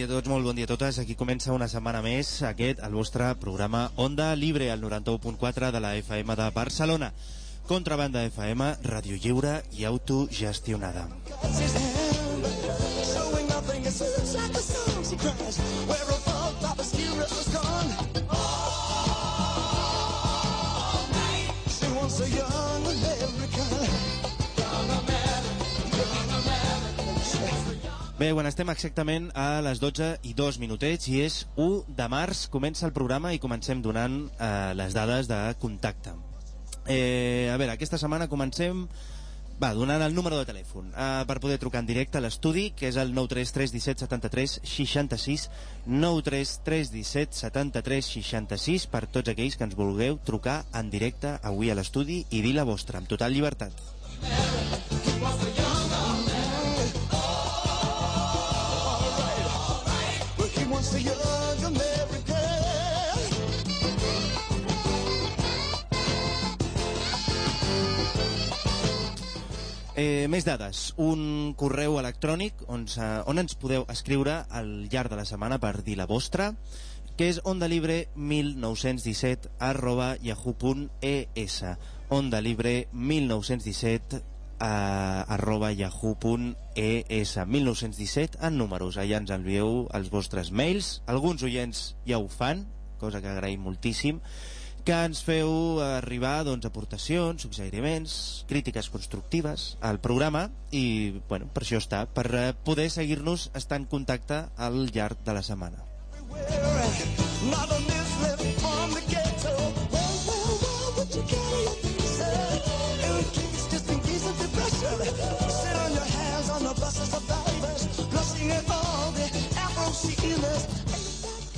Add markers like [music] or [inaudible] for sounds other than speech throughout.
Dia a tots, molt bon dia a totes. Aquí comença una setmana més aquest, el vostre programa Onda Libre, al 91.4 de la FM de Barcelona. Contrabanda FM, ràdio lliure i autogestionada. cuts Bé, bueno, estem exactament a les 12 i 2 minutets i és 1 de març, comença el programa i comencem donant eh, les dades de contacte. Eh, a veure, aquesta setmana comencem va, donant el número de telèfon eh, per poder trucar en directe a l'estudi que és el 933 17 73 66 933 17 73 66 per tots aquells que ens vulgueu trucar en directe avui a l'estudi i dir la vostra, amb total llibertat Eh, més dades. Un correu electrònic on, on ens podeu escriure al llarg de la setmana per dir la vostra, que és ondalibre1917 arroba yahoo.es ondalibre1917 a, arroba yahoo.es 1917 en números. Allà ens envieu els vostres mails. Alguns oients ja ho fan cosa que agraïm moltíssim. Que ens feu arribar doncs, aportacions, suggeriments, crítiques constructives al programa. I bueno, per això està, per eh, poder seguir-nos estar en contacte al llarg de la setmana. Not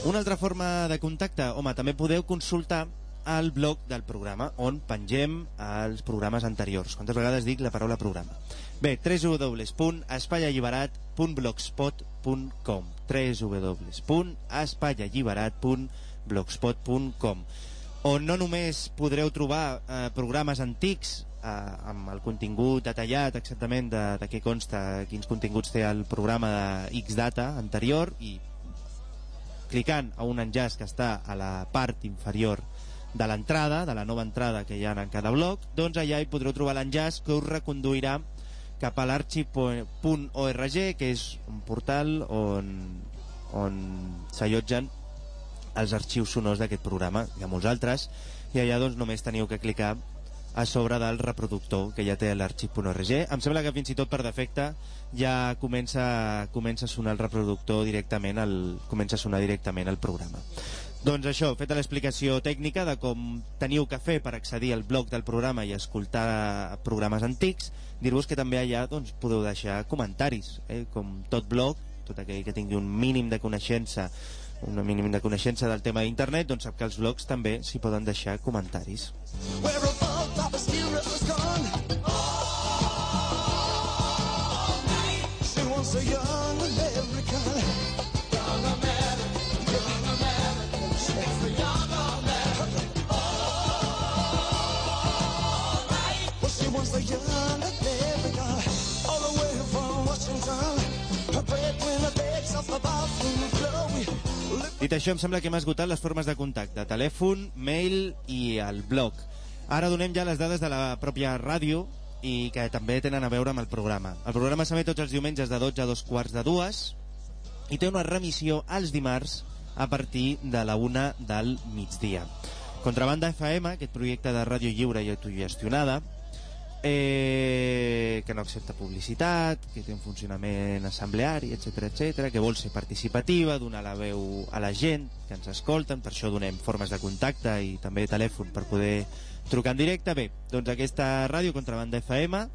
Una altra forma de contacte, home, també podeu consultar al blog del programa on pengem els programes anteriors. Quantes vegades dic la paraula programa? Bé, www.espaialliberat.blogspot.com www.espaialliberat.blogspot.com on no només podreu trobar eh, programes antics eh, amb el contingut detallat exactament de, de què consta, quins continguts té el programa de X data anterior i clicant a un enllaç que està a la part inferior de l'entrada, de la nova entrada que hi ha en cada bloc, doncs allà hi podreu trobar l'enllaç que us reconduirà cap a l'arxiv.org, que és un portal on, on s'allotgen els arxius sonors d'aquest programa. Hi ha molts altres, i allà doncs només teniu que clicar a sobre del reproductor que ja té l'arxiv.org. Em sembla que fins i tot per defecte ja comença, comença a sonar el reproductor directament, el, comença a sonar directament el programa. Doncs això, feta l'explicació tècnica de com teniu que fer per accedir al blog del programa i escoltar programes antics, dir-vos que també allà doncs, podeu deixar comentaris, eh? com tot blog, tot aquell que tingui un mínim de coneixença un mínim de coneixença del tema d'internet, doncs sap que els blogs també s'hi poden deixar comentaris. Where Dit això, em sembla que hem esgotat les formes de contacte, telèfon, mail i el blog. Ara donem ja les dades de la pròpia ràdio i que també tenen a veure amb el programa. El programa s'emet tots els diumenges de 12 a dos quarts de dues i té una remissió als dimarts a partir de la una del migdia. Contrabanda FM, aquest projecte de ràdio lliure i autogestionada, eh, que no accepta publicitat, que té un funcionament assembleari, etc etc, que vol ser participativa, donar la veu a la gent que ens escolten, per això donem formes de contacte i també telèfon per poder trucar en directe. Bé, doncs aquesta ràdio Contrabanda FM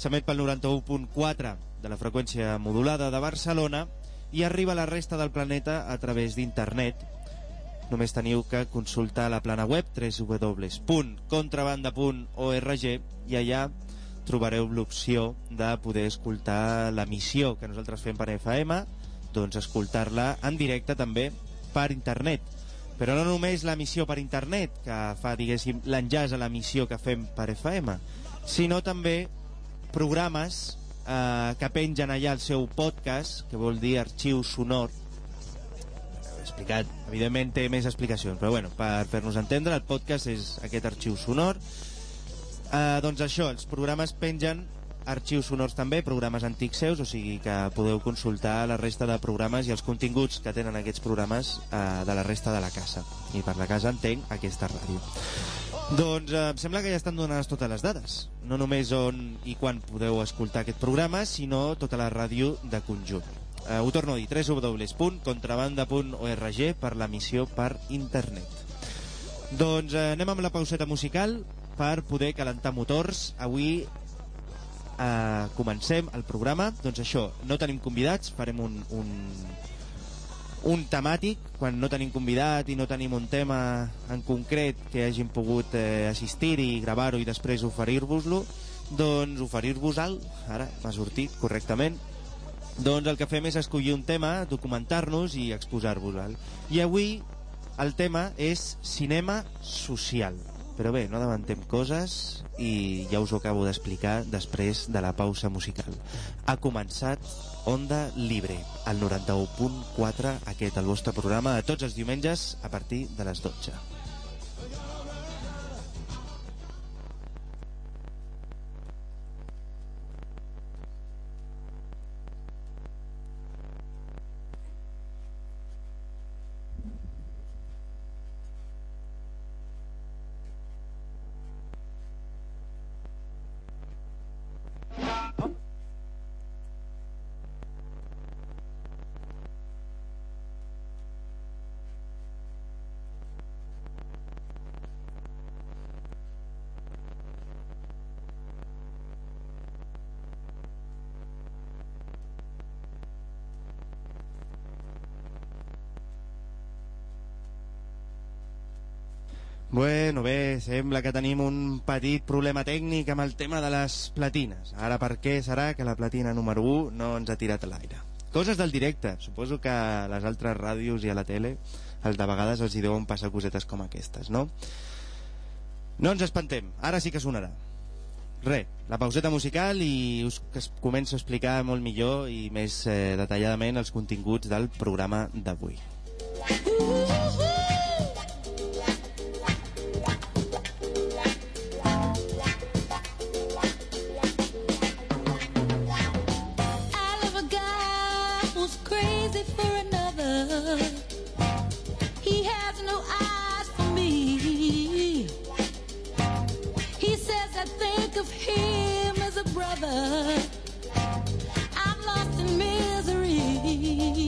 s'emet pel 91.4 de la freqüència modulada de Barcelona i arriba a la resta del planeta a través d'internet només teniu que consultar la plana web www.contrabanda.org i allà trobareu l'opció de poder escoltar l'emissió que nosaltres fem per FM, doncs escoltar-la en directe també per internet. Però no només l'emissió per internet, que fa, diguéssim, l'enllaç a l'emissió que fem per FM, sinó també programes eh, que pengen allà el seu podcast, que vol dir arxiu sonor, explicat. Evidentment té més explicacions, però bueno, per fer-nos entendre, el podcast és aquest arxiu sonor. Uh, doncs això, els programes pengen arxius sonors també, programes antics seus, o sigui que podeu consultar la resta de programes i els continguts que tenen aquests programes uh, de la resta de la casa. I per la casa entenc aquesta ràdio. Doncs uh, em sembla que ja estan donades totes les dades. No només on i quan podeu escoltar aquest programa, sinó tota la ràdio de conjunt. Uh, ho torno a dir, www.contrabanda.org per l'emissió per internet. Doncs uh, anem amb la pauseta musical per poder calentar motors. Avui uh, comencem el programa. Doncs això, no tenim convidats, farem un, un, un temàtic, quan no tenim convidat i no tenim un tema en concret que hagin pogut eh, assistir i gravar-ho i després oferir-vos-lo, doncs oferir-vos-el, ara m'ha sortit correctament, doncs el que fem és escollir un tema, documentar-nos i exposar-vos-el. I avui el tema és cinema social. Però bé, no demantem coses i ja us ho acabo d'explicar després de la pausa musical. Ha començat Onda Libre, al 91.4, aquest el vostre programa de tots els diumenges a partir de les 12. Bueno, bé, sembla que tenim un petit problema tècnic amb el tema de les platines. Ara per què serà que la platina número 1 no ens ha tirat a l'aire? Coses del directe. Suposo que a les altres ràdios i a la tele els de vegades els hi deuen passar cosetes com aquestes, no? No ens espantem, ara sí que sonarà. Re, la pauseta musical i us començo a explicar molt millor i més eh, detalladament els continguts del programa d'avui. Uh -huh.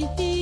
you.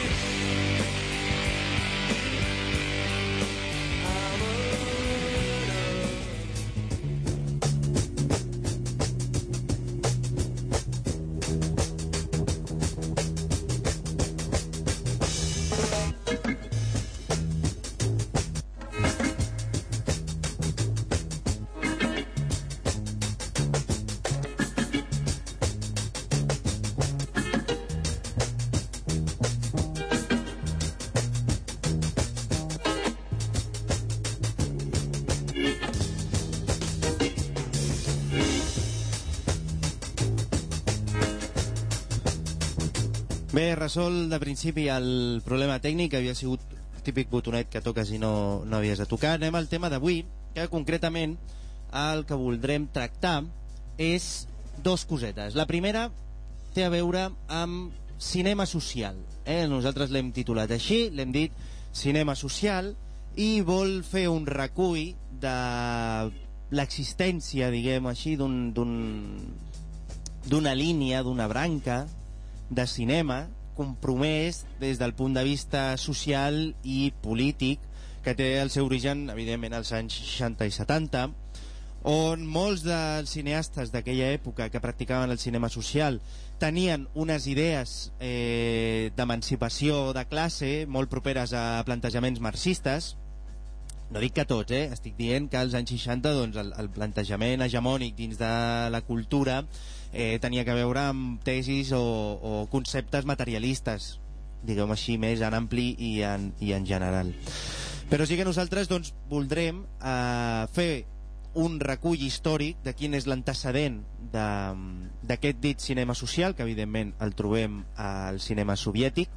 resol de principi el problema tècnic, havia sigut el típic botonet que toques i no, no havies de tocar. Anem al tema d'avui, que concretament el que voldrem tractar és dos cosetes. La primera té a veure amb cinema social. Eh? Nosaltres l'hem titulat així, l'hem dit cinema social, i vol fer un recull de l'existència, diguem així, d'una un, línia, d'una branca de cinema compromès des del punt de vista social i polític que té el seu origen, evidentment, als anys 60 i 70, on molts dels cineastes d'aquella època que practicaven el cinema social tenien unes idees eh, d'emancipació de classe molt properes a plantejaments marxistes, no dic que tots, eh? estic dient que als anys 60 doncs, el, el plantejament hegemònic dins de la cultura eh, tenia que veure amb tesis o, o conceptes materialistes, diguem així, més en ampli i en, i en general. Però sí que nosaltres doncs, voldrem eh, fer un recull històric de quin és l'antecedent d'aquest dit cinema social, que evidentment el trobem al cinema soviètic,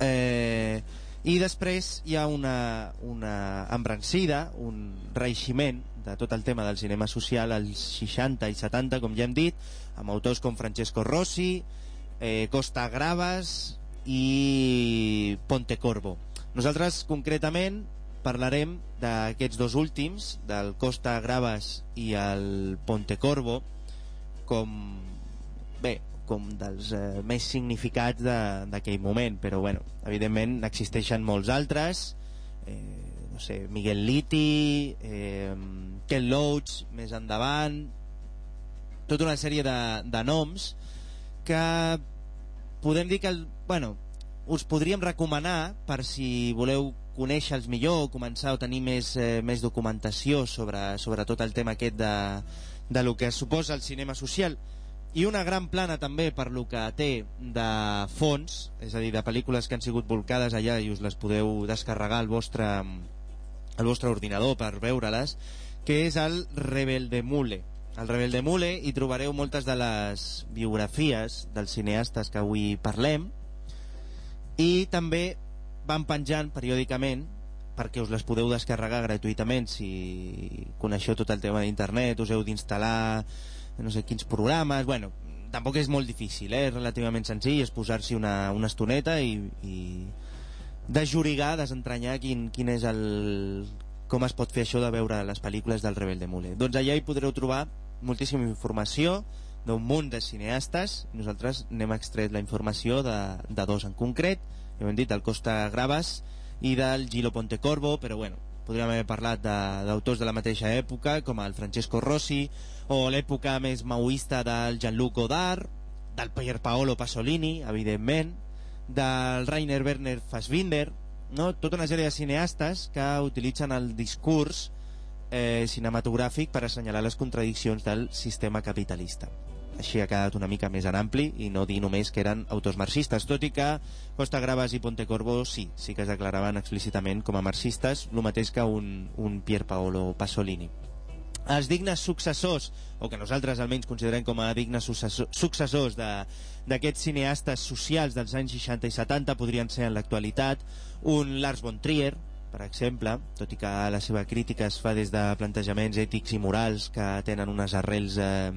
eh, i després hi ha una, una embrancida, un reiximent de tot el tema del cinema social als 60 i 70, com ja hem dit, amb autors com Francesco Rossi, eh, Costa Gravas i Pontecorvo. Nosaltres, concretament, parlarem d'aquests dos últims, del Costa Gravas i el Pontecorvo, com, bé, com dels eh, més significats d'aquell moment, però bueno, evidentment existeixen molts altres, eh, no sé, Miguel Liti, eh, Ken Loach, més endavant, tota una sèrie de, de noms que podem dir que, el, bueno, us podríem recomanar per si voleu conèixer-los millor o començar a tenir més, eh, més documentació sobre, sobre tot el tema aquest de, de lo que suposa el cinema social i una gran plana també per lo que té de fons, és a dir, de pel·lícules que han sigut volcades allà i us les podeu descarregar al vostre, al vostre ordinador per veure-les, que és el Rebel de Mule. Al Rebel de Mule hi trobareu moltes de les biografies dels cineastes que avui parlem i també van penjant periòdicament perquè us les podeu descarregar gratuïtament si coneixeu tot el tema d'internet, us heu d'instal·lar no sé quins programes, bueno, tampoc és molt difícil, eh? és relativament senzill, és posar-s'hi una, una estoneta i, i desjurigar, desentranyar quin, quin és el... com es pot fer això de veure les pel·lícules del Rebel de Mule. Doncs allà hi podreu trobar moltíssima informació d'un munt de cineastes, nosaltres n'hem extret la informació de, de dos en concret, hem dit el Costa Gravas i del Gilo Pontecorvo, però bueno, podríem haver parlat d'autors de, de la mateixa època, com el Francesco Rossi, o l'època més maoista del Jean-Luc Godard, del Pier Paolo Pasolini, evidentment, del Rainer Werner Fassbinder, no? tota una sèrie de cineastes que utilitzen el discurs eh, cinematogràfic per assenyalar les contradiccions del sistema capitalista. Així ha quedat una mica més en ampli i no dir només que eren autors marxistes, tot i que Costa Gravas i Pontecorvo sí, sí que es declaraven explícitament com a marxistes, el mateix que un, un Pier Paolo Pasolini. Els dignes successors, o que nosaltres almenys considerem com a dignes successors d'aquests cineastes socials dels anys 60 i 70 podrien ser en l'actualitat un Lars von Trier, per exemple, tot i que la seva crítica es fa des de plantejaments ètics i morals que tenen unes arrels eh,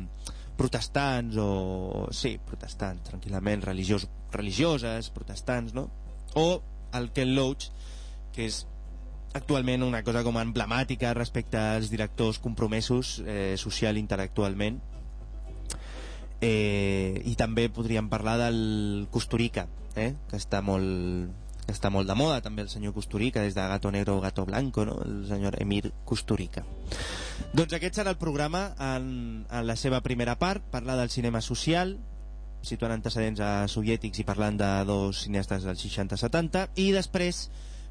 protestants o... sí, protestants, tranquil·lament, religiós, religioses, protestants, no? O el Ken Loach, que és actualment una cosa com emblemàtica respecte als directors compromesos eh, social intel·lectualment eh, i també podríem parlar del Costurica eh, que està molt, està molt de moda també el senyor Costurica des de Gato Negro o Gato Blanco no? el senyor Emir Costurica doncs aquest serà el programa en, en la seva primera part parlar del cinema social situant antecedents a soviètics i parlant de dos cineastes dels 60-70 i després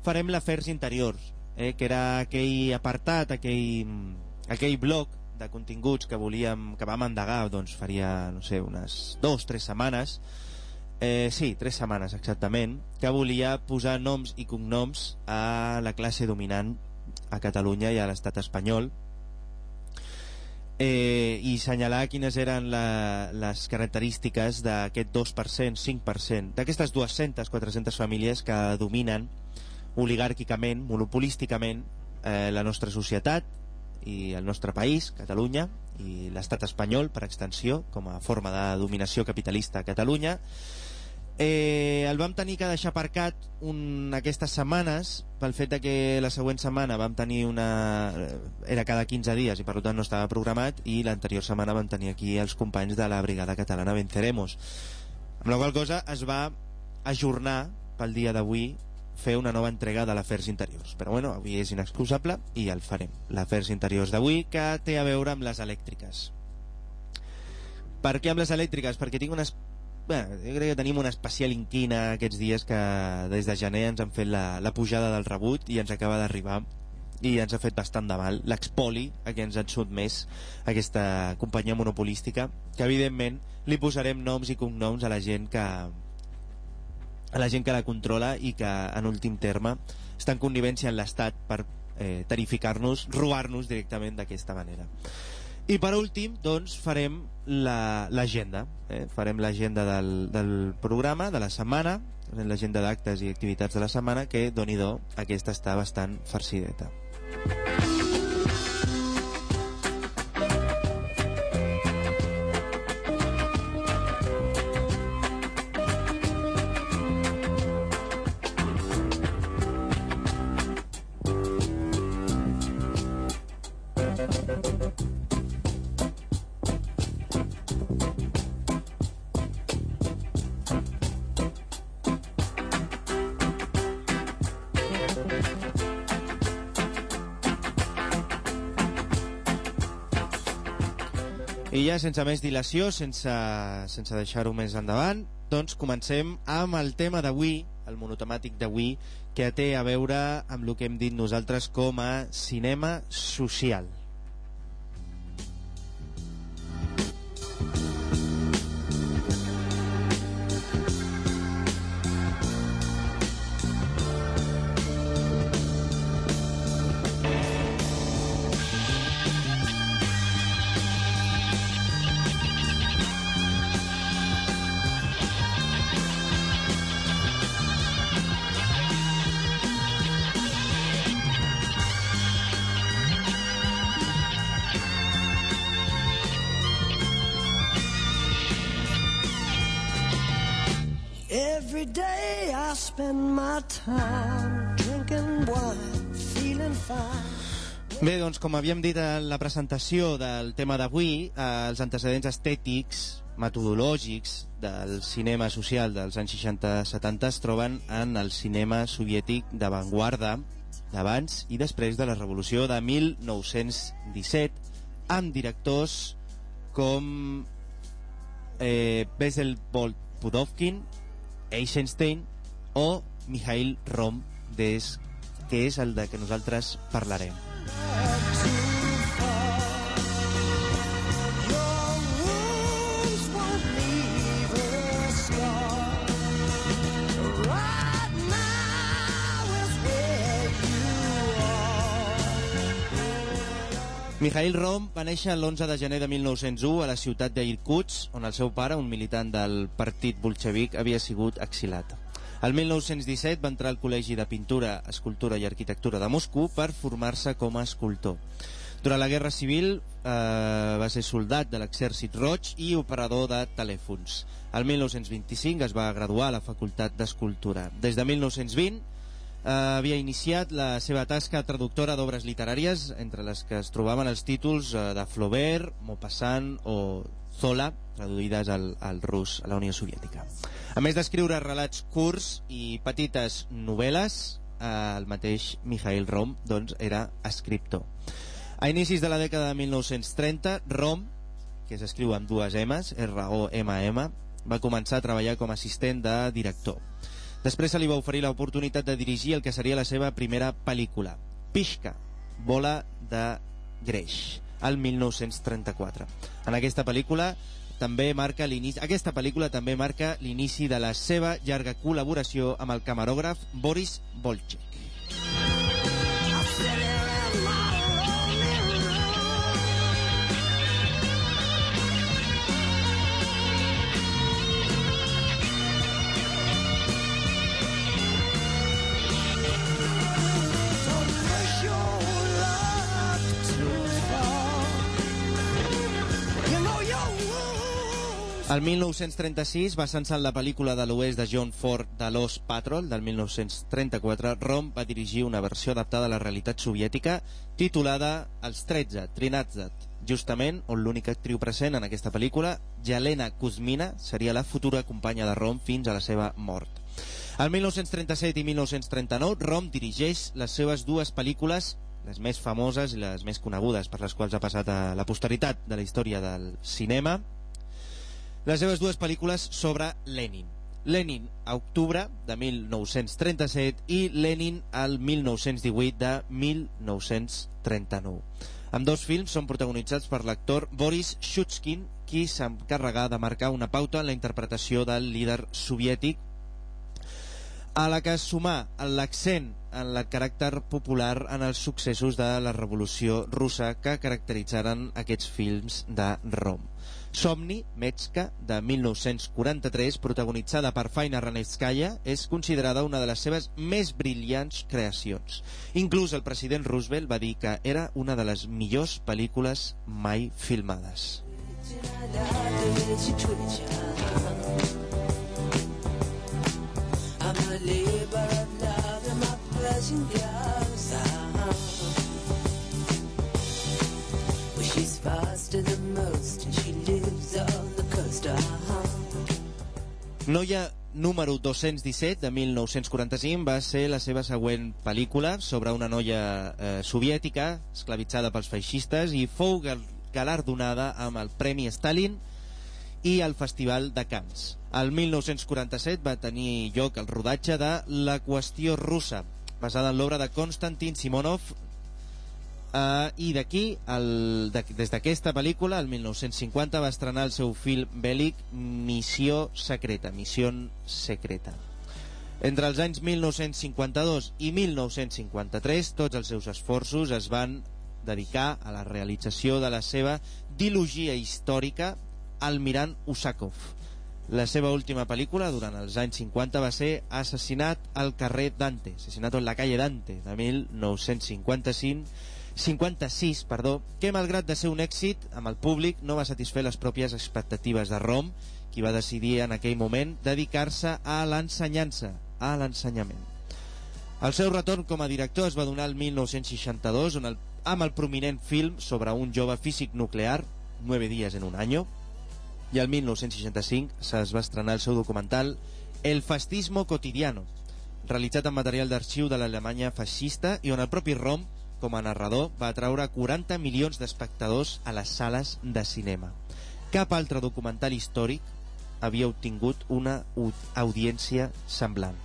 farem l'afers interiors eh, que era aquell apartat aquell, aquell bloc de continguts que volíem que vam endegar doncs faria no sé unes dos o tres setmanes Eh, sí, tres setmanes exactament, que volia posar noms i cognoms a la classe dominant a Catalunya i a l'estat espanyol eh, i assenyalar quines eren la, les característiques d'aquest 2%, 5%, d'aquestes 200-400 famílies que dominen oligàrquicament, monopolísticament eh, la nostra societat i el nostre país, Catalunya, i l'estat espanyol, per extensió, com a forma de dominació capitalista a Catalunya, Eh, el vam tenir que deixar aparcat un, aquestes setmanes pel fet de que la següent setmana vam tenir una... era cada 15 dies i per tant no estava programat i l'anterior setmana vam tenir aquí els companys de la brigada catalana Venceremos amb la qual cosa es va ajornar pel dia d'avui fer una nova entrega de l'Afers Interiors. Però bueno, avui és inexcusable i el farem. l'Afers Interiors d'avui que té a veure amb les elèctriques. Per què amb les elèctriques? perquè tinc unes Bé, jo crec que tenim una especial inquina aquests dies que des de gener ens han fet la, la pujada del rebut i ens acaba d'arribar i ens ha fet bastant de mal l'expoli a què ens han sotmès aquesta companyia monopolística que evidentment li posarem noms i cognoms a la gent que a la gent que la controla i que en últim terme està en connivència amb l'Estat per eh, tarificar-nos, robar-nos directament d'aquesta manera. I per últim, doncs, farem l'agenda. La, eh? Farem l'agenda del, del programa, de la setmana, l'agenda d'actes i activitats de la setmana, que, doni do, aquesta està bastant farcideta. Música ja, sense més dilació, sense, sense deixar-ho més endavant, doncs comencem amb el tema d'avui, el monotemàtic d'avui, que té a veure amb el que hem dit nosaltres com a cinema social. Bé, doncs com havíem dit en la presentació del tema d'avui, eh, els antecedents estètics, metodològics del cinema social dels anys 60-70 es troben en el cinema soviètic d'avantguarda d'abans i després de la revolució de 1917 amb directors com eh, Bezel Pudovkin, Eisenstein o Mikhail Rom, des, que és el de que nosaltres parlarem. Mikhail Rom va néixer l'11 de gener de 1901 a la ciutat d'Irkuts, on el seu pare, un militant del partit bolxevic, havia sigut exilat. El 1917 va entrar al Col·legi de Pintura, Escultura i Arquitectura de Moscou per formar-se com a escultor. Durant la Guerra Civil eh, va ser soldat de l'Exèrcit Roig i operador de telèfons. El 1925 es va graduar a la Facultat d'Escultura. Des de 1920 eh, havia iniciat la seva tasca traductora d'obres literàries, entre les que es trobaven els títols eh, de Flaubert, Maupassant o Zola, traduïdes al, al rus a la Unió Soviètica. A més d'escriure relats curts i petites novel·les, eh, el mateix Mikhail Rom doncs, era escriptor. A inicis de la dècada de 1930, Rom, que s'escriu amb dues M's, R-O-M-M, va començar a treballar com a assistent de director. Després se li va oferir l'oportunitat de dirigir el que seria la seva primera pel·lícula, Pishka, bola de greix, al 1934. En aquesta pel·lícula també marca l'inici aquesta pel·lícula també marca l'inici de la seva llarga col·laboració amb el camerògraf Boris Bolchek. El 1936 va censar la pel·lícula de l'oest de John Ford de Lost Patrol del 1934. Rom va dirigir una versió adaptada a la realitat soviètica titulada Els 13, Trinadzat, justament on l'única actriu present en aquesta pel·lícula, Jelena Kuzmina, seria la futura companya de Rom fins a la seva mort. El 1937 i 1939, Rom dirigeix les seves dues pel·lícules les més famoses i les més conegudes per les quals ha passat a la posteritat de la història del cinema, les seves dues pel·lícules sobre Lenin. Lenin a octubre de 1937 i Lenin al 1918 de 1939. Amb dos films són protagonitzats per l'actor Boris Shutskin, qui s'encarregà de marcar una pauta en la interpretació del líder soviètic a la que sumà l'accent en el caràcter popular en els successos de la revolució russa que caracteritzaren aquests films de Rom. Somni, Metska, de 1943, protagonitzada per Faina Ranevskaya, és considerada una de les seves més brillants creacions. Inclús el president Roosevelt va dir que era una de les millors pel·lícules mai filmades. She's faster than Noia número 217 de 1945 va ser la seva següent pel·lícula sobre una noia eh, soviètica esclavitzada pels feixistes i fou gal galardonada amb el Premi Stalin i el Festival de Cannes. El 1947 va tenir lloc el rodatge de La qüestió russa, basada en l'obra de Konstantin Simonov, Uh, I d'aquí, de, des d'aquesta pel·lícula, el 1950, va estrenar el seu film bèl·lic Missió Secreta, Missió Secreta. Entre els anys 1952 i 1953, tots els seus esforços es van dedicar a la realització de la seva dilogia històrica Almirant Usakov. La seva última pel·lícula, durant els anys 50, va ser Assassinat al carrer Dante, Assassinat en la calle Dante, de 1955, 56, perdó, que malgrat de ser un èxit amb el públic no va satisfer les pròpies expectatives de Rom, qui va decidir en aquell moment dedicar-se a l'ensenyança, a l'ensenyament. El seu retorn com a director es va donar el 1962 on el, amb el prominent film sobre un jove físic nuclear, 9 dies en un any, i el 1965 es va estrenar el seu documental El fascismo cotidiano, realitzat amb material d'arxiu de l'Alemanya feixista i on el propi Rom com a narrador, va atraure 40 milions d'espectadors a les sales de cinema. Cap altre documental històric havia obtingut una audiència semblant.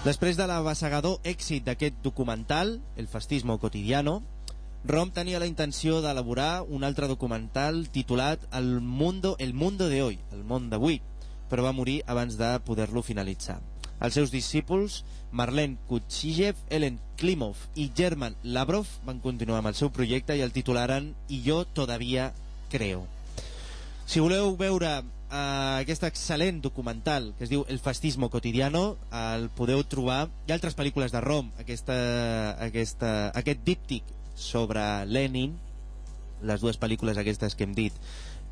Després de l'abassegador èxit d'aquest documental, El fascismo cotidiano, Rom tenia la intenció d'elaborar un altre documental titulat El mundo, el mundo de hoy, el món d'avui, però va morir abans de poder-lo finalitzar. Els seus discípuls, Marlene Kutsijev, Ellen Klimov i German Lavrov, van continuar amb el seu projecte i el titularen I jo todavía creo. Si voleu veure eh, aquest excel·lent documental que es diu El fascismo cotidiano, el podeu trobar. Ha altres pel·lícules de Rom, aquesta, aquesta, aquest díptic sobre Lenin, les dues pel·lícules aquestes que hem dit,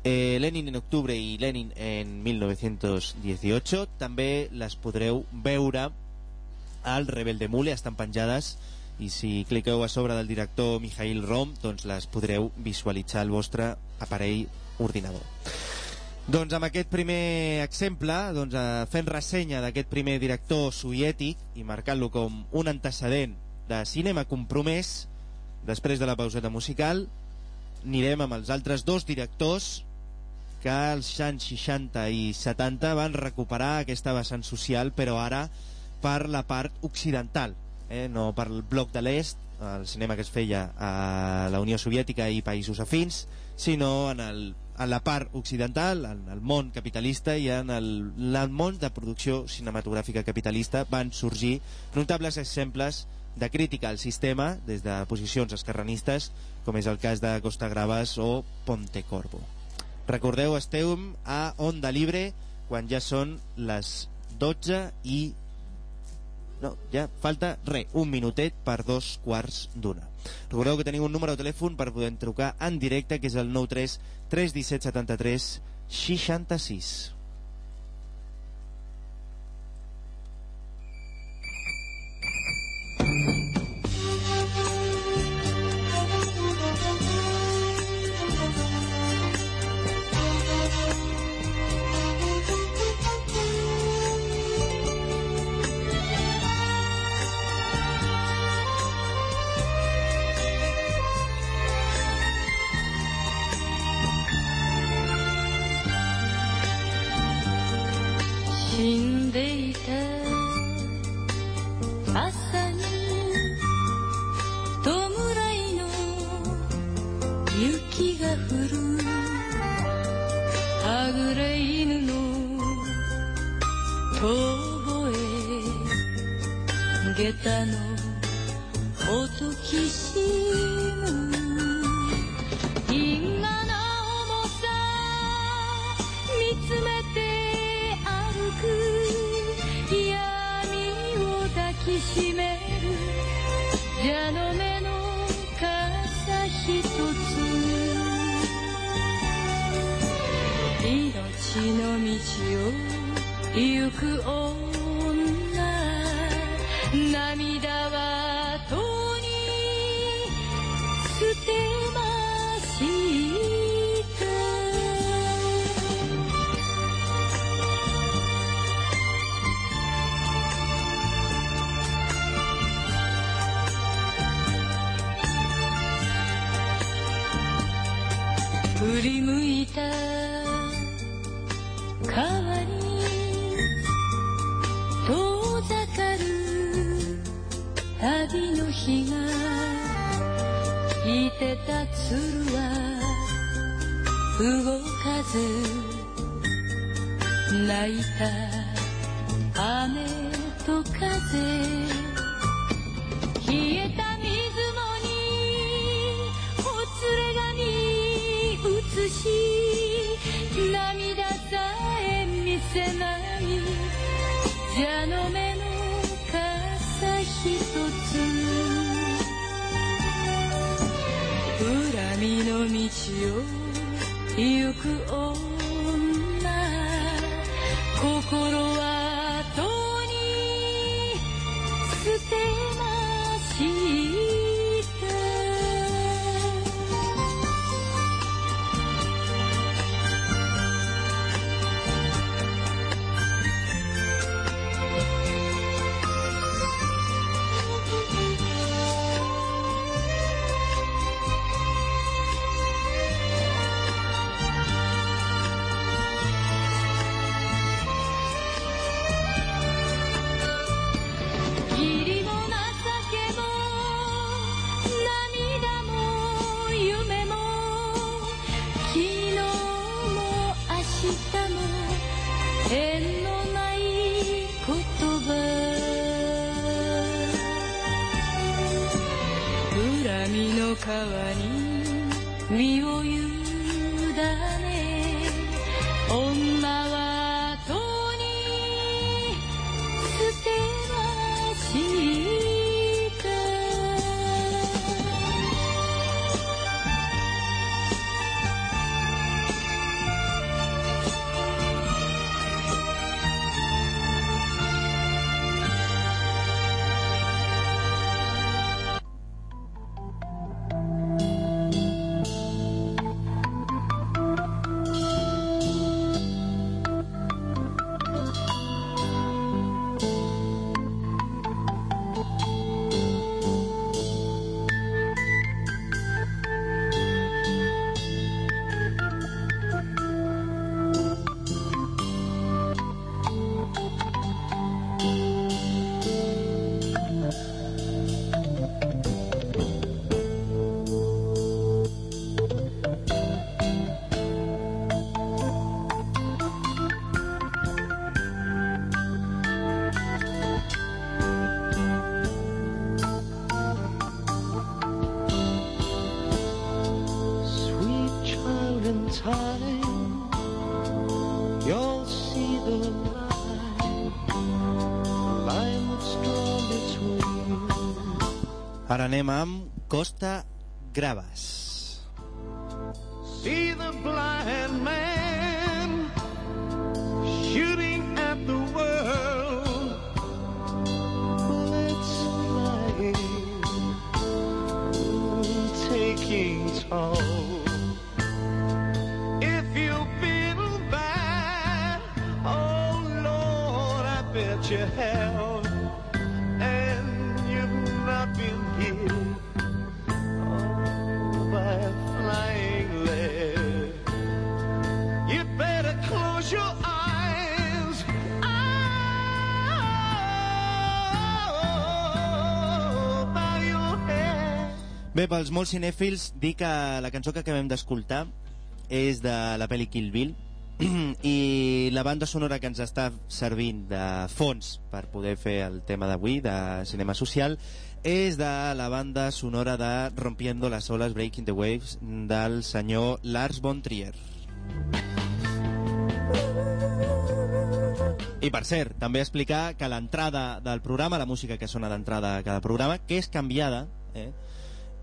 eh, Lenin en octubre i Lenin en 1918, també les podreu veure al Rebelde Mule, estan penjades i si cliqueu a sobre del director Mijail Rom doncs les podreu visualitzar al vostre aparell ordinador. Doncs amb aquest primer exemple, doncs, eh, fent ressenya d'aquest primer director soviètic i marcant-lo com un antecedent de cinema compromès, després de la pauseta musical, anirem amb els altres dos directors que als anys 60 i 70 van recuperar aquesta vessant social, però ara per la part occidental, eh? no per el bloc de l'est, el cinema que es feia a la Unió Soviètica i països afins, sinó en, el, en la part occidental, en el món capitalista i en el, el món de producció cinematogràfica capitalista van sorgir notables exemples de crítica al sistema des de posicions esquerranistes, com és el cas de Costa Gravas o Pontecorvo. Recordeu, esteu a Onda Libre quan ja són les 12 i no, ja falta res, un minutet per dos quarts d'una. Recordeu que teniu un número de telèfon per poder trucar en directe, que és el 93 317 73 66. え下駄の。音きしむ。因果な重さ見つめて歩く。闇を抱きしめる。蛇の目の傘ひとつ。命の道を行く女。た鶴は動かず泣いた雨と風。冷え道を行く女 Ara anem amb Costa Graves. See the blind man shooting at the world. Bullets flying, taking toll. If you've been bad, oh Lord, I bet you. Pels molts cinèfils, dir que la cançó que acabem d'escoltar és de la pel·li Kill Bill [clears throat] i la banda sonora que ens està servint de fons per poder fer el tema d'avui de cinema social és de la banda sonora de Rompiendo las olas, Breaking the Waves del senyor Lars von Trier. I per cert, també explicar que l'entrada del programa, la música que sona d'entrada a cada programa, que és canviada, eh?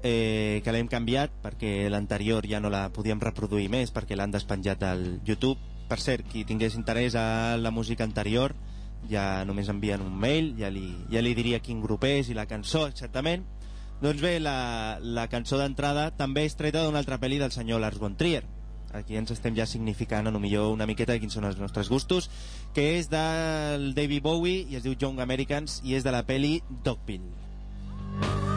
Eh, que l'hem canviat perquè l'anterior ja no la podíem reproduir més perquè l'han despenjat al YouTube. Per cert, qui tingués interès a la música anterior ja només envien un mail, ja li, ja li diria quin grup és i la cançó exactament. Doncs bé, la, la cançó d'entrada també és treta d'una altra pel·li del senyor Lars von Trier. Aquí ens estem ja significant, a lo millor, una miqueta de quins són els nostres gustos, que és del David Bowie i es diu Young Americans i és de la pel·li Dogville.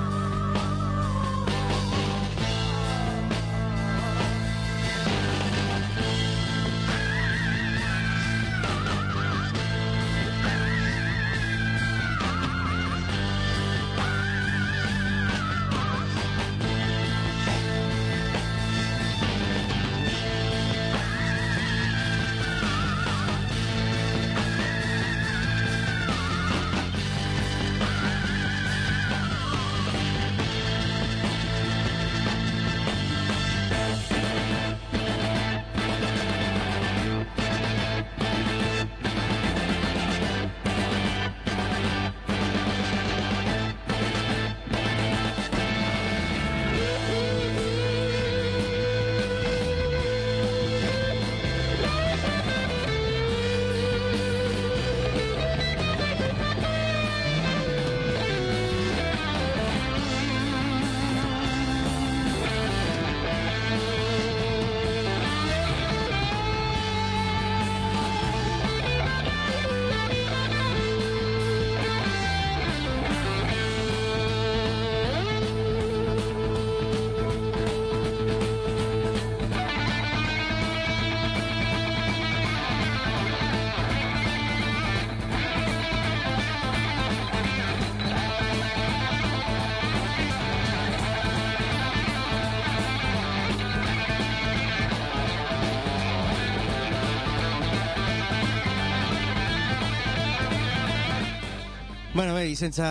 I sense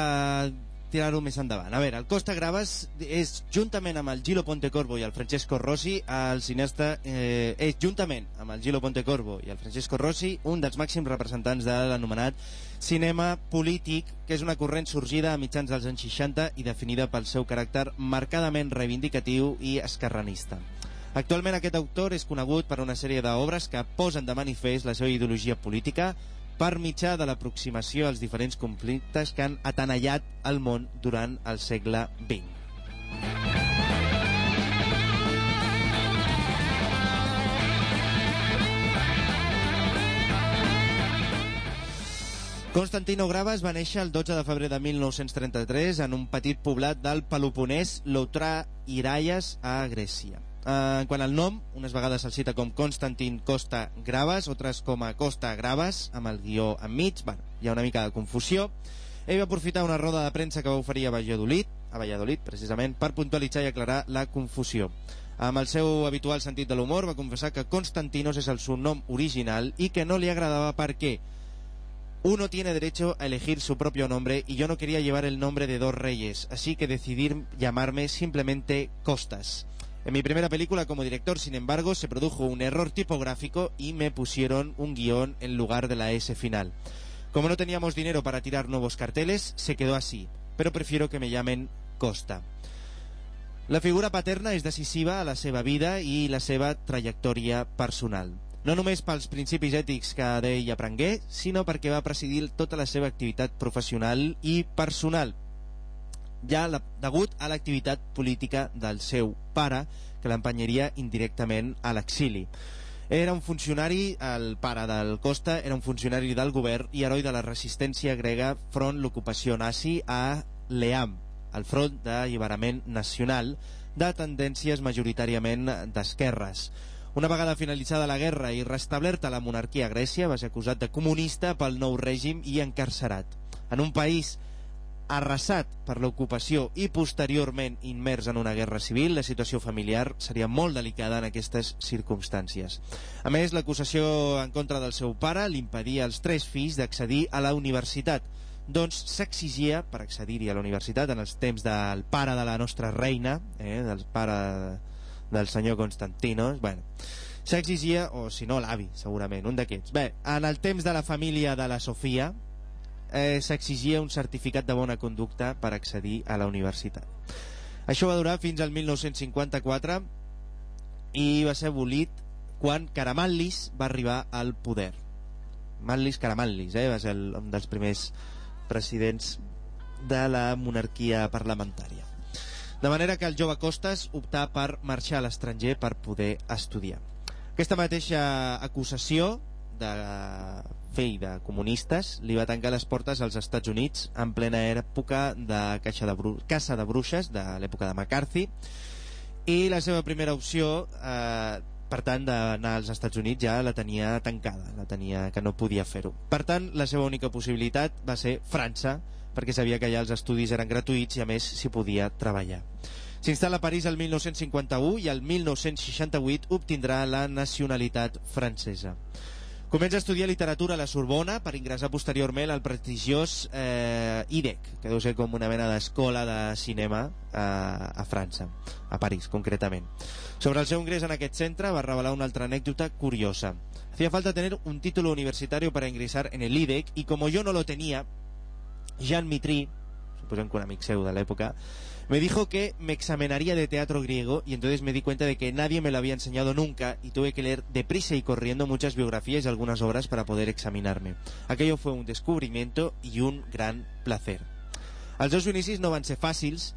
tirar-ho més endavant. A veure, el Costa Graves és, juntament amb el Gilo Pontecorvo i el Francesco Rossi, el cineasta eh, és, juntament amb el Gilo Pontecorvo i el Francesco Rossi, un dels màxims representants de l'anomenat cinema polític, que és una corrent sorgida a mitjans dels anys 60 i definida pel seu caràcter marcadament reivindicatiu i esquerranista. Actualment aquest autor és conegut per una sèrie d'obres que posen de manifest la seva ideologia política, per mitjà de l'aproximació als diferents conflictes que han atenallat el món durant el segle XX. Constantino Gravas va néixer el 12 de febrer de 1933 en un petit poblat del Peloponès, Loutra Iraias, a Grècia. Eh, quan el nom, unes vegades se'l cita com Constantin Costa Gravas, altres com a Costa Gravas, amb el guió enmig, bueno, hi ha una mica de confusió. Ell va aprofitar una roda de premsa que va oferir a Valladolid, a Valladolid precisament, per puntualitzar i aclarar la confusió. Amb el seu habitual sentit de l'humor va confessar que Constantinos és el seu nom original i que no li agradava perquè uno tiene derecho a elegir su propio nombre y yo no quería llevar el nombre de dos reyes, así que decidí llamarme simplemente Costas. En mi primera película como director, sin embargo, se produjo un error tipográfico y me pusieron un guión en lugar de la S final. Como no teníamos dinero para tirar nuevos carteles, se quedó así, pero prefiero que me llamen Costa. La figura paterna és decisiva a la seva vida i la seva trajectòria personal. No només pels principis ètics que d'ell aprengué, sinó perquè va presidir tota la seva activitat professional i personal, ja la, degut a l'activitat política del seu pare, que l'empenyaria indirectament a l'exili. Era un funcionari, el pare del Costa, era un funcionari del govern i heroi de la resistència grega front l'ocupació nazi a l'EAM, el Front d'Alliberament Nacional, de tendències majoritàriament d'esquerres. Una vegada finalitzada la guerra i restablerta la monarquia a Grècia, va ser acusat de comunista pel nou règim i encarcerat. En un país arrasat per l'ocupació i posteriorment immers en una guerra civil, la situació familiar seria molt delicada en aquestes circumstàncies. A més, l'acusació en contra del seu pare l'impedia als tres fills d'accedir a la universitat, doncs s'exigia per accedir-hi a la universitat en els temps del pare de la nostra reina, eh, del pare del senyor Constantinos, bueno, s'exigia, o si no l'avi, segurament, un d'aquests. Bé, en el temps de la família de la Sofia, eh, s'exigia un certificat de bona conducta per accedir a la universitat. Això va durar fins al 1954 i va ser abolit quan Karamanlis va arribar al poder. Manlis Karamanlis, eh, va ser el, un dels primers presidents de la monarquia parlamentària. De manera que el jove Costas optà per marxar a l'estranger per poder estudiar. Aquesta mateixa acusació de fill de comunistes li va tancar les portes als Estats Units en plena època de caixa de bru caça de bruixes de l'època de McCarthy. I la seva primera opció eh, per tant d'anar als Estats Units ja la tenia tancada la tenia que no podia fer-ho. Per tant la seva única possibilitat va ser França perquè sabia que allà els estudis eren gratuïts i a més s'hi podia treballar. S'instal·la a París el 1951 i el 1968 obtindrà la nacionalitat francesa. Comença a estudiar literatura a la Sorbona per ingressar posteriorment al prestigiós eh, IDEC, que deu ser com una mena d'escola de cinema eh, a França, a París concretament. Sobre el seu ingrés en aquest centre va revelar una altra anècdota curiosa. Hacía falta tener un título universitario para ingresar en el IDEC y como yo no lo tenía, Jean Mitry, suposen que un amic seu de l'època, me dijo que me examinaría de teatro griego y entonces me di cuenta de que nadie me lo había enseñado nunca y tuve que leer deprisa y corriendo muchas biografías y algunas obras para poder examinarme. Aquello fue un descubrimiento y un gran placer. Els seus inicis no van ser fàcils,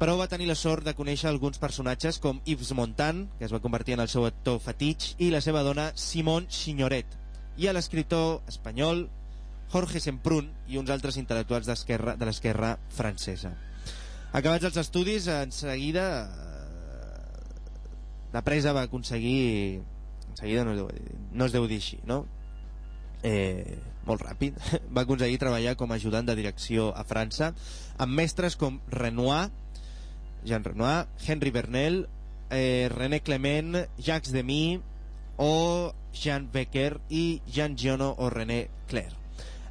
però va tenir la sort de conèixer alguns personatges com Yves Montand, que es va convertir en el seu actor fetitx, i la seva dona Simone Signoret, i a l'escriptor espanyol Jorge Semprún i uns altres intel·lectuals de l'esquerra francesa. Acabats els estudis, en seguida eh, la presa va aconseguir en seguida no es deu, no es deu dir així no? eh, molt ràpid [laughs] va aconseguir treballar com a ajudant de direcció a França amb mestres com Renoir Jean Renoir, Henri Bernel eh, René Clement Jacques Demy o Jean Becker i Jean Giono o René Clair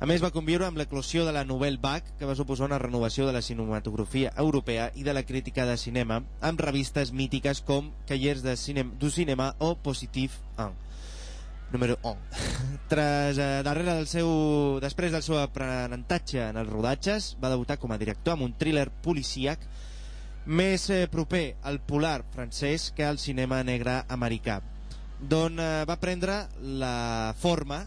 A més, va conviure amb l'eclosió de la Nouvelle Vague, que va suposar una renovació de la cinematografia europea i de la crítica de cinema, amb revistes mítiques com Callers de Cinem du Cinema o Positif 1 número 1. [laughs] Tras, eh, darrere del seu, després del seu aprenentatge en els rodatges, va debutar com a director amb un thriller policíac més eh, proper al polar francès que al cinema negre americà, d'on eh, va prendre la forma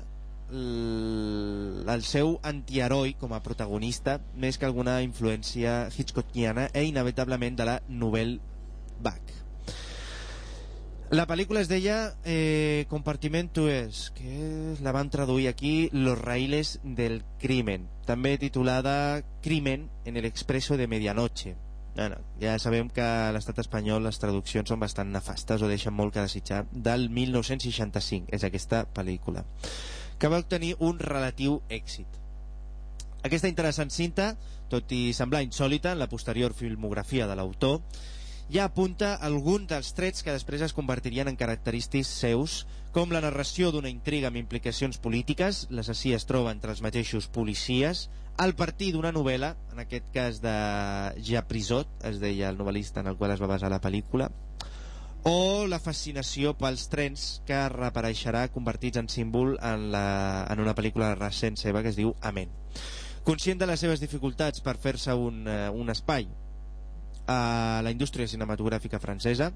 el seu antiheroi com a protagonista més que alguna influència hitchcockiana e inevitablement de la Nouvelle Vague. La pel·lícula es deia eh, Compartimento es, que la van traduir aquí Los raíles del crimen, també titulada Crimen en el expreso de medianoche. Bueno, ja sabem que a l'estat espanyol les traduccions són bastant nefastes o deixen molt que desitjar. Del 1965 és aquesta pel·lícula, que va obtenir un relatiu èxit. Aquesta interessant cinta, tot i semblar insòlita en la posterior filmografia de l'autor, ja apunta algun dels trets que després es convertirien en característics seus, com la narració d'una intriga amb implicacions polítiques, l'assassí es troba entre els mateixos policies, el partir d'una novel·la, en aquest cas de Japrisot, es deia el novel·lista en el qual es va basar la pel·lícula, o la fascinació pels trens que reapareixerà convertits en símbol en, la, en una pel·lícula recent seva que es diu Amen. Conscient de les seves dificultats per fer-se un, eh, un espai a la indústria cinematogràfica francesa,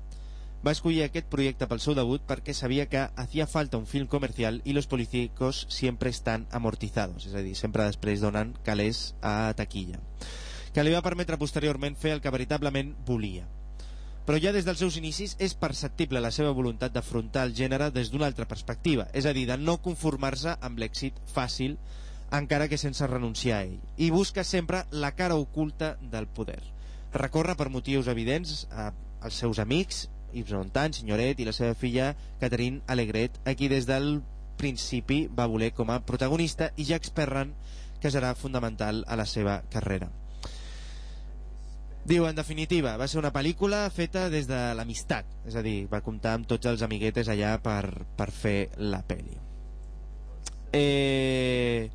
va escollir aquest projecte pel seu debut perquè sabia que hacía falta un film comercial i los policíacos siempre están amortizados, és a dir, sempre després donen calés a taquilla, que li va permetre posteriorment fer el que veritablement volia. Però ja des dels seus inicis és perceptible la seva voluntat d'afrontar el gènere des d'una altra perspectiva, és a dir, de no conformar-se amb l'èxit fàcil encara que sense renunciar a ell, i busca sempre la cara oculta del poder. Recorre per motius evidents a, als seus amics, Yves Montand, Signoret i la seva filla Catherine Alegret, a qui des del principi va voler com a protagonista i Jacques Perrin, que serà fundamental a la seva carrera. Diu, en definitiva, va ser una pel·lícula feta des de l'amistat, és a dir, va comptar amb tots els amiguetes allà per, per fer la pel·li. Eh,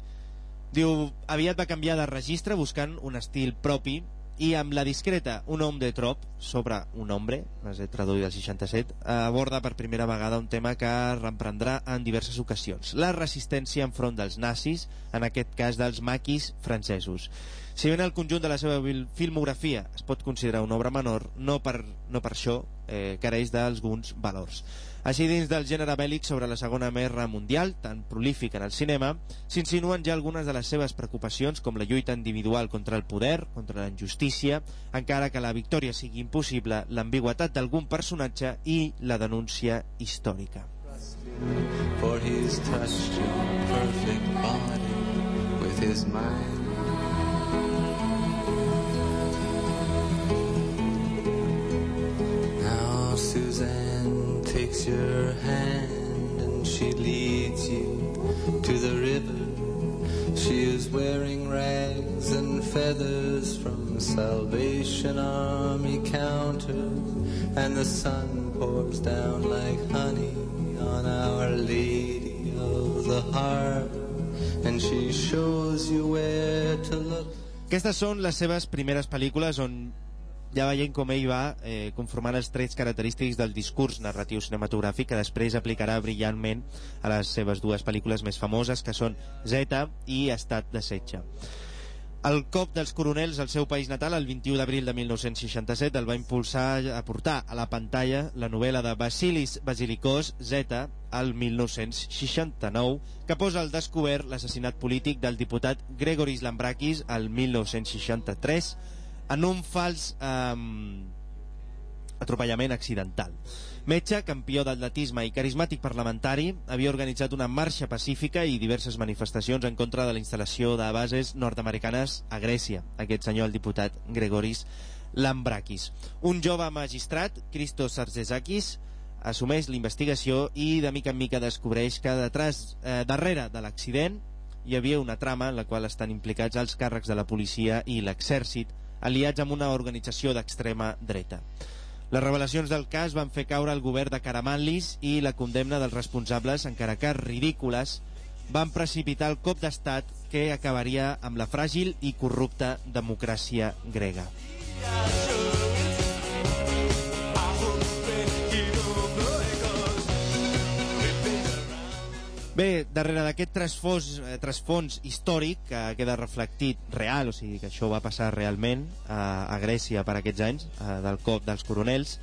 diu, aviat va canviar de registre buscant un estil propi i amb la discreta Un home de trop sobre un hombre, les he traduït al 67, aborda per primera vegada un tema que reemprendrà en diverses ocasions, la resistència enfront dels nazis, en aquest cas dels maquis francesos. Si bé en el conjunt de la seva filmografia es pot considerar una obra menor, no per, no per això eh, careix d'alguns valors. Així dins del gènere bèl·lic sobre la Segona Guerra Mundial, tan prolífic en el cinema, s'insinuen ja algunes de les seves preocupacions com la lluita individual contra el poder, contra la injustícia, encara que la victòria sigui impossible, l'ambigüetat d'algun personatge i la denúncia històrica. For he's touched your perfect body with his mind. Now Suzanne takes your hand and she leads you to the river. She is wearing rags and feathers from Salvation Army counters, and the sun pours down like honey on Our Lady of the Harbor, Aquestes són les seves primeres pel·lícules on ja veiem com ell va eh, conformant els trets característics del discurs narratiu cinematogràfic que després aplicarà brillantment a les seves dues pel·lícules més famoses que són Zeta i Estat de setge. El cop dels coronels al seu país natal el 21 d'abril de 1967 el va impulsar a portar a la pantalla la novel·la de Basilis Basilikos, Zeta, al 1969, que posa al descobert l'assassinat polític del diputat Gregoris Lambrakis al 1963 en un fals eh, atropellament accidental. Metge, campió d'atletisme i carismàtic parlamentari, havia organitzat una marxa pacífica i diverses manifestacions en contra de la instal·lació de bases nord-americanes a Grècia, aquest senyor, el diputat Gregoris Lambrakis. Un jove magistrat, Christos Arzesakis, assumeix l'investigació i de mica en mica descobreix que detrás, eh, darrere de l'accident hi havia una trama en la qual estan implicats els càrrecs de la policia i l'exèrcit aliats amb una organització d'extrema dreta. Les revelacions del cas van fer caure el govern de Karamanlis i la condemna dels responsables, encara que ridícules, van precipitar el cop d'estat que acabaria amb la fràgil i corrupta democràcia grega. Bé, darrere d'aquest trasfons, eh, trasfons històric que queda reflectit real, o sigui que això va passar realment a, a Grècia per aquests anys, eh, del cop dels coronels,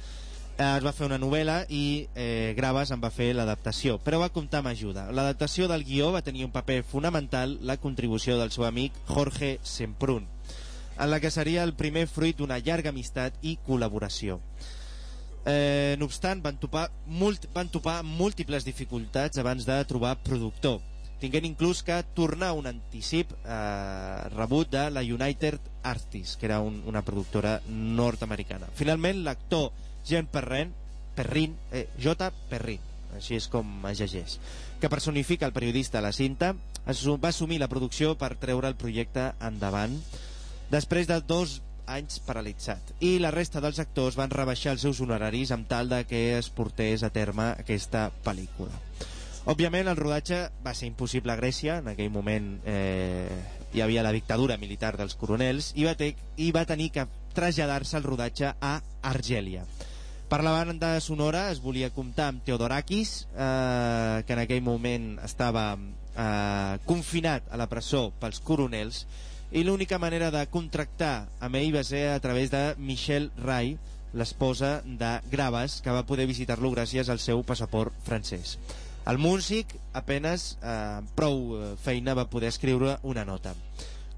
eh, es va fer una novel·la i eh, Graves en va fer l'adaptació, però va comptar amb ajuda. L'adaptació del guió va tenir un paper fonamental la contribució del seu amic Jorge Semprún, en la que seria el primer fruit d'una llarga amistat i col·laboració. Eh, no obstant, van topar, mult, van topar múltiples dificultats abans de trobar productor, tinguent inclús que tornar un anticip eh, rebut de la United Artists, que era un, una productora nord-americana. Finalment, l'actor Jean Perrin, Perrin eh, J. Perrin, així és com es llegeix, que personifica el periodista a la cinta, assu- va assumir la producció per treure el projecte endavant després de dos anys paralitzat i la resta dels actors van rebaixar els seus honoraris amb tal de que es portés a terme aquesta pel·lícula. Òbviament el rodatge va ser impossible a Grècia, en aquell moment eh, hi havia la dictadura militar dels coronels i va, ter, i va tenir que traslladar-se el rodatge a Argèlia. Per la banda sonora es volia comptar amb Theodorakis, eh, que en aquell moment estava eh, confinat a la presó pels coronels, i l'única manera de contractar amb ell va ser a través de Michelle Ray, l'esposa de Graves, que va poder visitar-lo gràcies al seu passaport francès. El músic apenas eh, prou eh, feina va poder escriure una nota.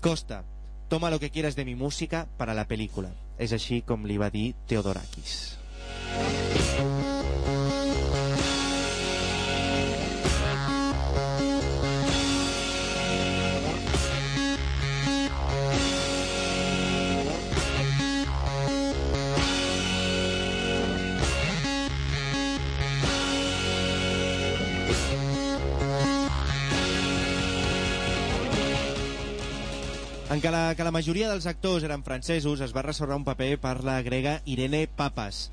Costa, toma lo que quieras de mi música para la película. És així com li va dir Theodorakis. En la, que la majoria dels actors eren francesos, es va reservar un paper per la grega Irene Papas,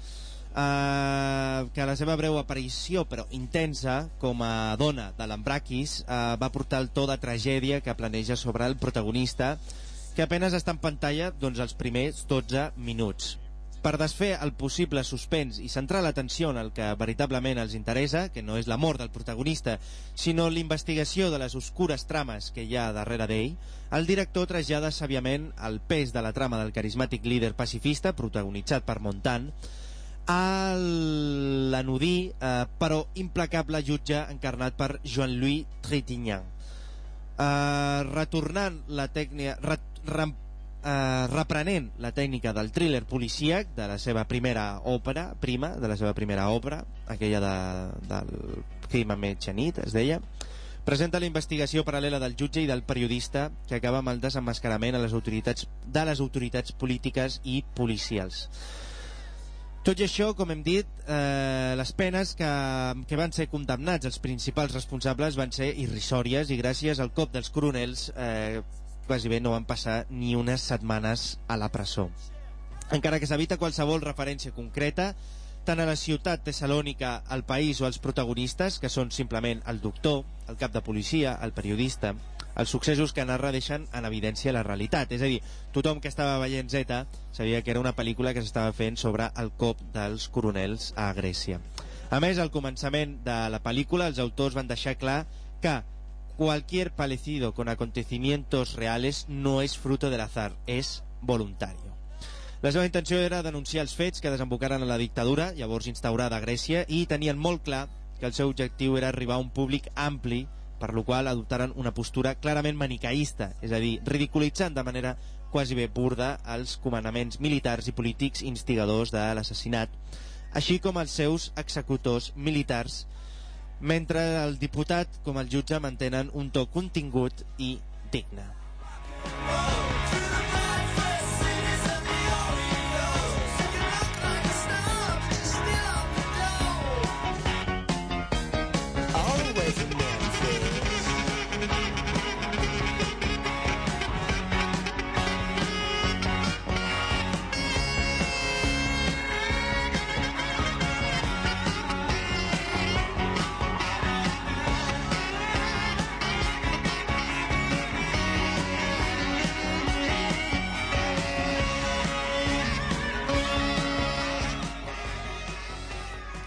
eh, que la seva breu aparició, però intensa, com a dona de l'Ambrakis, eh, va portar el to de tragèdia que planeja sobre el protagonista, que apenes està en pantalla doncs, els primers 12 minuts. Per desfer el possible suspens i centrar l'atenció en el que veritablement els interessa, que no és la mort del protagonista, sinó l'investigació de les oscures trames que hi ha darrere d'ell, el director trasllada sàviament el pes de la trama del carismàtic líder pacifista, protagonitzat per Montan, a l'anodí eh, però implacable jutge encarnat per Jean-Louis Trintignant. Eh, retornant la tècnica... Re, eh, reprenent la tècnica del thriller policíac de la seva primera òpera, prima, de la seva primera òpera, aquella de, del crim a mitjanit, es deia, presenta la investigació paral·lela del jutge i del periodista que acaba amb el desenmascarament a les autoritats, de les autoritats polítiques i policials. Tot i això, com hem dit, eh, les penes que, que van ser condemnats els principals responsables van ser irrisòries i gràcies al cop dels coronels eh, quasi bé no van passar ni unes setmanes a la presó. Encara que s'evita qualsevol referència concreta, tant a la ciutat tessalònica, al país o als protagonistes, que són simplement el doctor, el cap de policia, el periodista, els successos que narra deixen en evidència la realitat. És a dir, tothom que estava veient Zeta sabia que era una pel·lícula que s'estava fent sobre el cop dels coronels a Grècia. A més, al començament de la pel·lícula, els autors van deixar clar que cualquier parecido con acontecimientos reales no es fruto del azar, es voluntario. La seva intenció era denunciar els fets que desembocaren a la dictadura, llavors instaurada a Grècia, i tenien molt clar que el seu objectiu era arribar a un públic ampli, per lo qual adoptaren una postura clarament manicaïsta, és a dir, ridiculitzant de manera quasi bé burda els comandaments militars i polítics instigadors de l'assassinat, així com els seus executors militars, mentre el diputat com el jutge mantenen un to contingut i digne. Always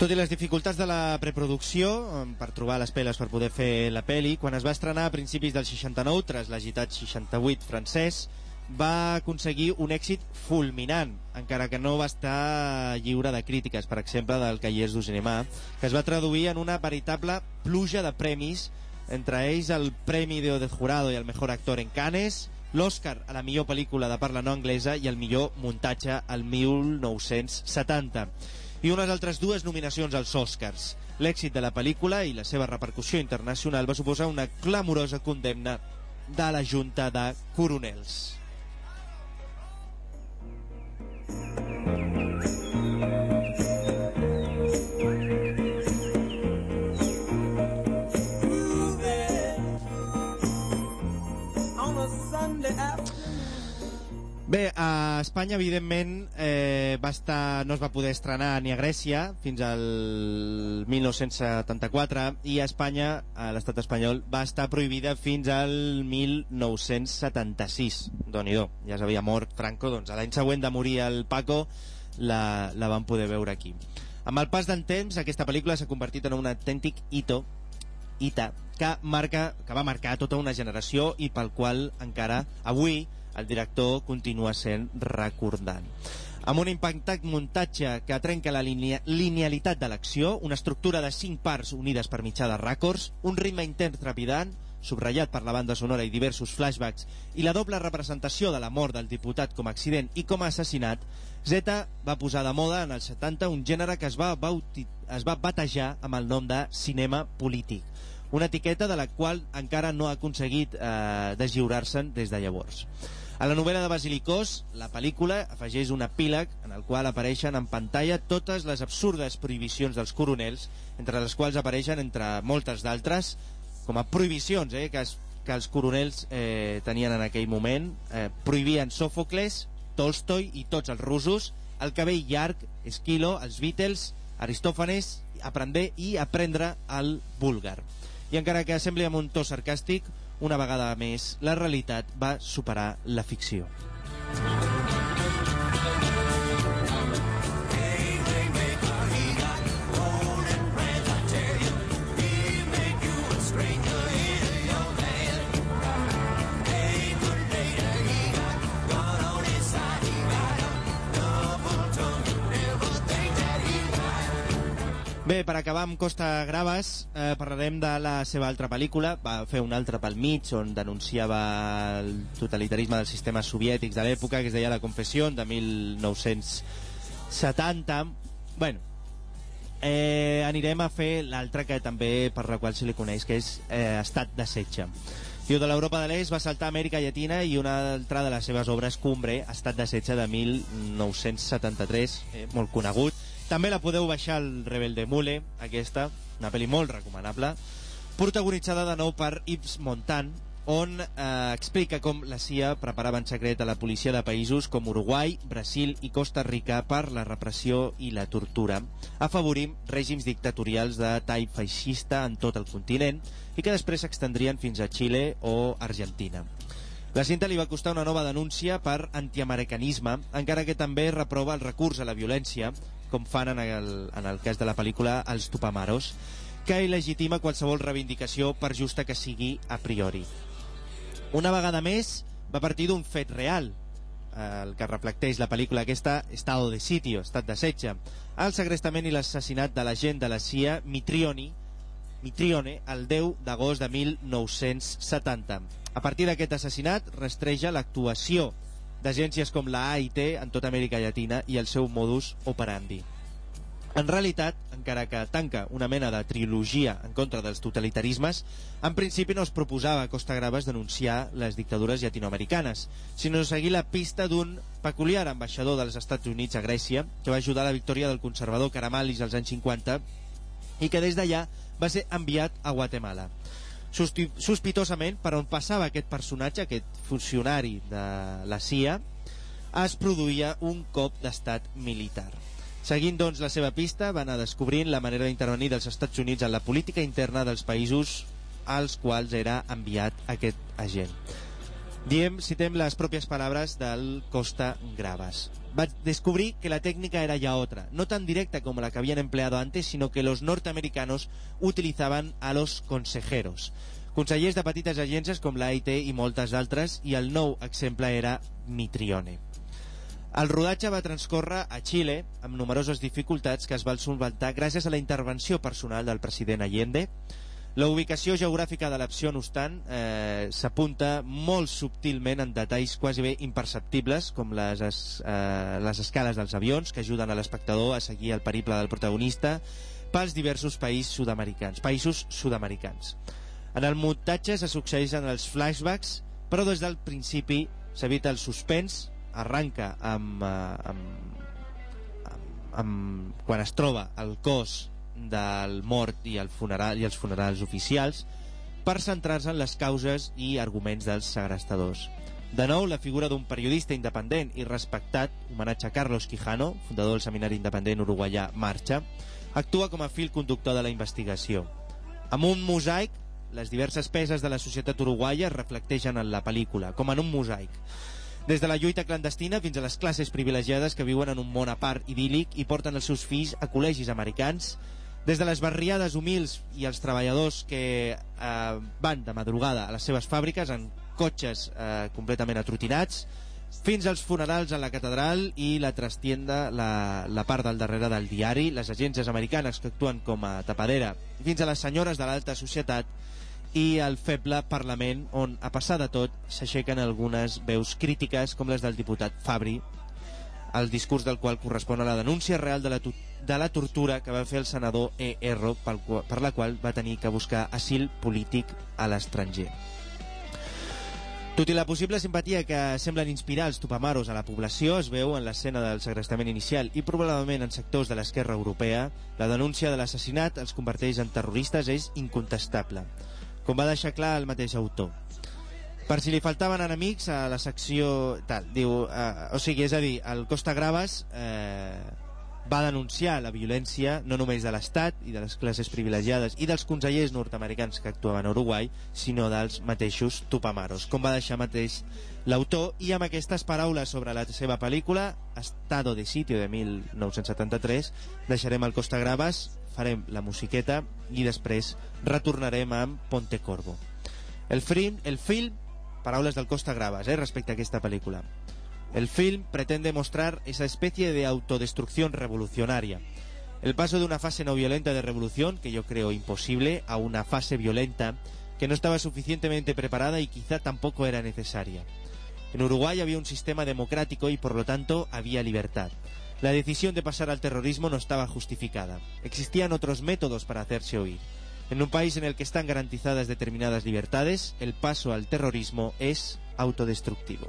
Tot i les dificultats de la preproducció, per trobar les peles per poder fer la peli, quan es va estrenar a principis del 69, tras l'agitat 68 francès, va aconseguir un èxit fulminant, encara que no va estar lliure de crítiques, per exemple, del Cahiers du que es va traduir en una veritable pluja de premis, entre ells el Premi de del Jurado i el Mejor Actor en Cannes, l'Oscar a la millor pel·lícula de parla no anglesa i el millor muntatge al 1970 i unes altres dues nominacions als Oscars. L'èxit de la pel·lícula i la seva repercussió internacional va suposar una clamorosa condemna de la Junta de Coronels. Bé, a Espanya, evidentment, eh, va estar, no es va poder estrenar ni a Grècia fins al 1974 i a Espanya, a l'estat espanyol, va estar prohibida fins al 1976. doni -do. ja s'havia mort Franco, doncs l'any següent de morir el Paco la, la van poder veure aquí. Amb el pas del temps, aquesta pel·lícula s'ha convertit en un autèntic hito Ita, que, marca, que va marcar tota una generació i pel qual encara avui el director continua sent recordant. Amb un impactat muntatge que trenca la linea, linealitat de l'acció, una estructura de cinc parts unides per mitjà de ràcords, un ritme intens trepidant, subratllat per la banda sonora i diversos flashbacks, i la doble representació de la mort del diputat com a accident i com a assassinat, Zeta va posar de moda en els 70 un gènere que es va, bauti, es va batejar amb el nom de cinema polític una etiqueta de la qual encara no ha aconseguit eh, deslliurar-se'n des de llavors. A la novel·la de Basilicós, la pel·lícula afegeix un epíleg en el qual apareixen en pantalla totes les absurdes prohibicions dels coronels, entre les quals apareixen, entre moltes d'altres, com a prohibicions eh, que, es, que els coronels eh, tenien en aquell moment. Eh, prohibien Sòfocles, Tolstoi i tots els russos, el cabell llarg, Esquilo, els Beatles, Aristòfanes, aprender i aprendre el búlgar i encara que sembli amb un to sarcàstic, una vegada més, la realitat va superar la ficció. Bé, per acabar amb Costa Graves, eh, parlarem de la seva altra pel·lícula. Va fer una altra pel mig on denunciava el totalitarisme dels sistemes soviètics de l'època, que es deia La Confessió, de 1970. Bueno, eh, anirem a fer l'altra que també per la qual se li coneix, que és eh, Estat de setge. Diu, de l'Europa de l'Est va saltar a Amèrica Llatina i una altra de les seves obres cumbre, Estat de setge de 1973, eh, molt conegut, també la podeu baixar al Rebelde Mule, aquesta, una pel·li molt recomanable, protagonitzada de nou per Yves Montand, on eh, explica com la CIA preparava en secret a la policia de països com Uruguai, Brasil i Costa Rica per la repressió i la tortura, afavorint règims dictatorials de tall feixista en tot el continent i que després s'extendrien fins a Xile o Argentina. La cinta li va costar una nova denúncia per antiamericanisme, encara que també reprova el recurs a la violència, com fan en el, en el cas de la pel·lícula Els Tupamaros, que il·legitima qualsevol reivindicació per justa que sigui a priori. Una vegada més, va partir d'un fet real, el que reflecteix la pel·lícula aquesta Estado de Sitio, estat de setge, el segrestament i l'assassinat de l'agent de la CIA Mitrioni, Mitrione el 10 d'agost de 1970. A partir d'aquest assassinat rastreja l'actuació d'agències com la AIT en tota Amèrica Llatina i el seu modus operandi. En realitat, encara que tanca una mena de trilogia en contra dels totalitarismes, en principi no es proposava a Costa Graves denunciar les dictadures llatinoamericanes, sinó seguir la pista d'un peculiar ambaixador dels Estats Units a Grècia, que va ajudar a la victòria del conservador Caramalis als anys 50 i que des d'allà va ser enviat a Guatemala. Sospitosament, per on passava aquest personatge, aquest funcionari de la CIA, es produïa un cop d'estat militar. Seguint, doncs, la seva pista, va anar descobrint la manera d'intervenir dels Estats Units en la política interna dels països als quals era enviat aquest agent. Diem, citem les pròpies paraules del Costa Graves. Va descubrir que la técnica era ya otra, no tan directa como la que habían empleado antes, sino que los norteamericanos utilizaban a los consejeros. Consellers de petites agències com l'AIT i moltes d'altres, i el nou exemple era Mitrione. El rodatge va transcórrer a Xile amb numeroses dificultats que es van solventar gràcies a la intervenció personal del president Allende. La ubicació geogràfica de l'opció, no obstant, eh, s'apunta molt subtilment en detalls quasi bé imperceptibles, com les, es, eh, les escales dels avions, que ajuden a l'espectador a seguir el periple del protagonista pels diversos països sud-americans. Països sud-americans. En el muntatge se succeeixen els flashbacks, però des del principi s'evita el suspens, arranca amb, eh, amb, amb, amb, quan es troba el cos del mort i, el funeral, i els funerals oficials per centrar-se en les causes i arguments dels segrestadors. De nou, la figura d'un periodista independent i respectat, homenatge a Carlos Quijano, fundador del Seminari Independent Uruguaià Marxa, actua com a fil conductor de la investigació. Amb un mosaic, les diverses peces de la societat uruguaia es reflecteixen en la pel·lícula, com en un mosaic. Des de la lluita clandestina fins a les classes privilegiades que viuen en un món a part idíl·lic i porten els seus fills a col·legis americans, des de les barriades humils i els treballadors que eh, van de madrugada a les seves fàbriques en cotxes eh, completament atrotinats, fins als funerals a la catedral i la trastienda, la, la part del darrere del diari, les agències americanes que actuen com a tapadera, fins a les senyores de l'alta societat i el feble Parlament, on, a passar de tot, s'aixequen algunes veus crítiques, com les del diputat Fabri, el discurs del qual correspon a la denúncia real de la, de la tortura que va fer el senador E. Qual, per la qual va tenir que buscar asil polític a l'estranger. Tot i la possible simpatia que semblen inspirar els tupamaros a la població es veu en l'escena del segrestament inicial i probablement en sectors de l'esquerra europea, la denúncia de l'assassinat els converteix en terroristes és incontestable, com va deixar clar el mateix autor. Per si li faltaven enemics a la secció... Tal, diu, eh, o sigui, és a dir, el Costa Graves eh, va denunciar la violència no només de l'Estat i de les classes privilegiades i dels consellers nord-americans que actuaven a Uruguai, sinó dels mateixos tupamaros, com va deixar mateix l'autor, i amb aquestes paraules sobre la seva pel·lícula, Estado de Sitio de 1973, deixarem el Costa Graves, farem la musiqueta i després retornarem amb Ponte Corvo. El film, el film paraules del Costa Graves eh, respecte a aquesta pel·lícula. El film pretende mostrar esa especie de autodestrucción revolucionaria. El paso de una fase no violenta de revolución, que yo creo imposible, a una fase violenta que no estaba suficientemente preparada y quizá tampoco era necesaria. En Uruguay había un sistema democrático y por lo tanto había libertad. La decisión de pasar al terrorismo no estaba justificada. Existían otros métodos para hacerse oír. En un país en el que están garantizadas determinadas libertades, el paso al terrorismo es autodestructivo.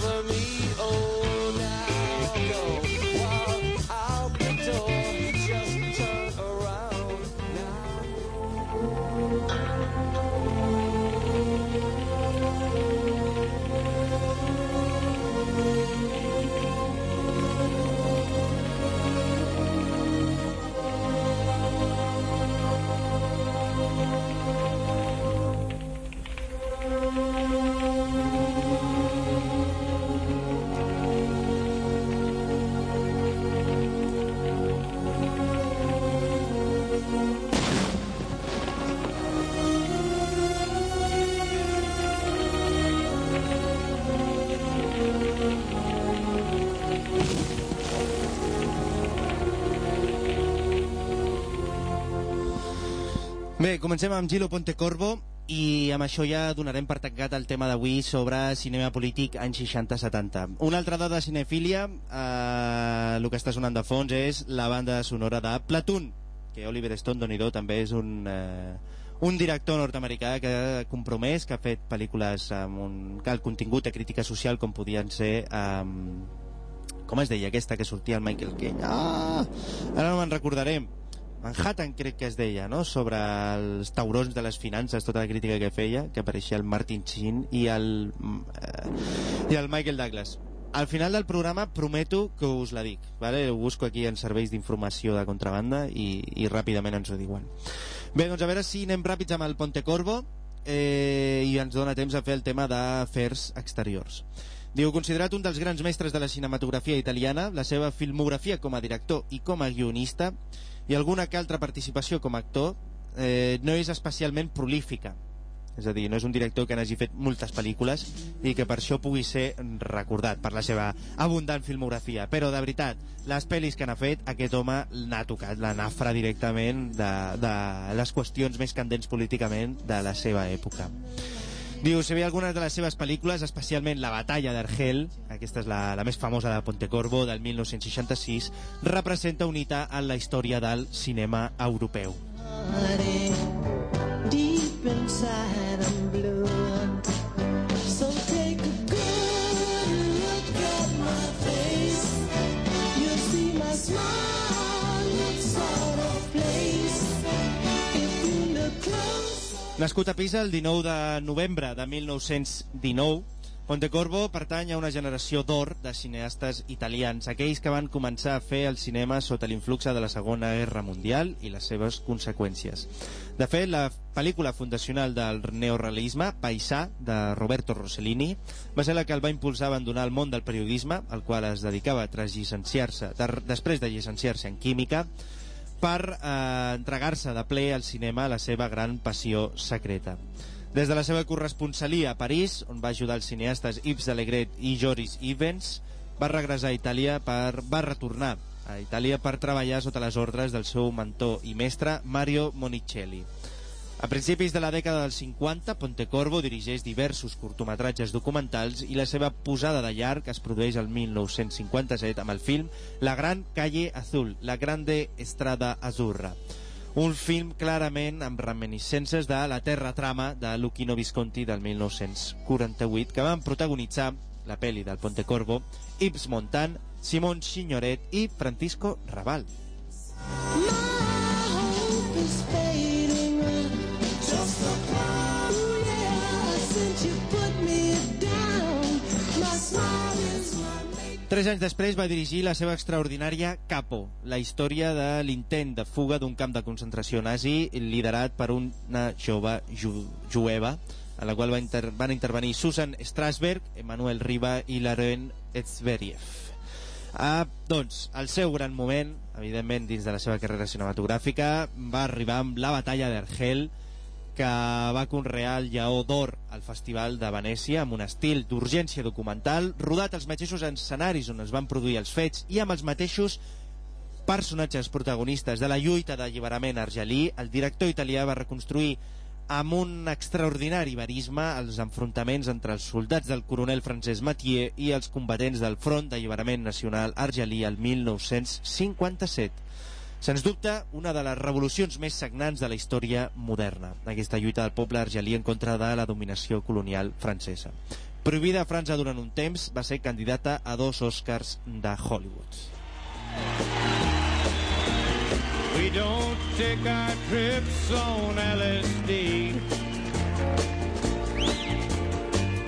comencem amb Gilo Pontecorvo i amb això ja donarem per tancat el tema d'avui sobre cinema polític anys 60-70. Una altra dada de cinefília, eh, el que està sonant de fons és la banda sonora de Platoon, que Oliver Stone, Donidó, també és un, eh, un director nord-americà que ha compromès, que ha fet pel·lícules amb un, el contingut de crítica social com podien ser... Um, com es deia aquesta que sortia el Michael Caine? Ah, ara no me'n recordaré. Manhattan crec que es deia, no? sobre els taurons de les finances, tota la crítica que feia, que apareixia el Martin Sheen i el, eh, i el Michael Douglas. Al final del programa prometo que us la dic, vale? ho busco aquí en serveis d'informació de contrabanda i, i ràpidament ens ho diuen. Bé, doncs a veure si anem ràpids amb el Pontecorvo eh, i ens dona temps a fer el tema d'afers exteriors. Diu, considerat un dels grans mestres de la cinematografia italiana, la seva filmografia com a director i com a guionista i alguna que altra participació com a actor eh, no és especialment prolífica. És a dir, no és un director que n'hagi fet moltes pel·lícules i que per això pugui ser recordat per la seva abundant filmografia. Però, de veritat, les pel·lis que n'ha fet, aquest home n'ha tocat la nafra directament de, de les qüestions més candents políticament de la seva època. Diu, se ve algunes de les seves pel·lícules, especialment La batalla d'Argel, aquesta és la, la més famosa de Pontecorvo, del 1966, representa un en la història del cinema europeu. Deep inside I'm Nascut a Pisa el 19 de novembre de 1919, Pontecorvo pertany a una generació d'or de cineastes italians, aquells que van començar a fer el cinema sota l'influxe de la Segona Guerra Mundial i les seves conseqüències. De fet, la pel·lícula fundacional del neorealisme, Paisà, de Roberto Rossellini, va ser la que el va impulsar a abandonar el món del periodisme, al qual es dedicava tras llicenciar-se, de, després de llicenciar-se en química, per eh, entregar-se de ple al cinema la seva gran passió secreta. Des de la seva corresponsalia a París, on va ajudar els cineastes Yves Allegret i Joris Ivens, va regressar a Itàlia per, va retornar a Itàlia per treballar sota les ordres del seu mentor i mestre Mario Monicelli. A principis de la dècada dels 50, Pontecorvo dirigeix diversos curtometratges documentals i la seva posada de llarg es produeix el 1957 amb el film La gran calle azul, la grande estrada azurra. Un film clarament amb reminiscències de La terra trama de Luchino Visconti del 1948 que van protagonitzar la pel·li del Pontecorvo Yves Montan, Simon Signoret i Francisco Raval. hope is Tres anys després va dirigir la seva extraordinària Capo, la història de l'intent de fuga d'un camp de concentració nazi liderat per una jove ju jueva en la qual va inter van intervenir Susan Strasberg, Emmanuel Riba i Laren Etzveriev. Ah, doncs, el seu gran moment, evidentment dins de la seva carrera cinematogràfica, va arribar amb la batalla d'Argel, que va conrear el Lleó d'Or al Festival de Venècia amb un estil d'urgència documental, rodat als mateixos escenaris on es van produir els fets i amb els mateixos personatges protagonistes de la lluita d'alliberament argelí, el director italià va reconstruir amb un extraordinari verisme els enfrontaments entre els soldats del coronel francès Mathieu i els combatents del Front d'Alliberament Nacional Argelí el 1957. Sens dubte, una de les revolucions més sagnants de la història moderna, aquesta lluita del poble argelí en contra de la dominació colonial francesa. Prohibida a França durant un temps, va ser candidata a dos Oscars de Hollywood. We don't take our trips on LSD.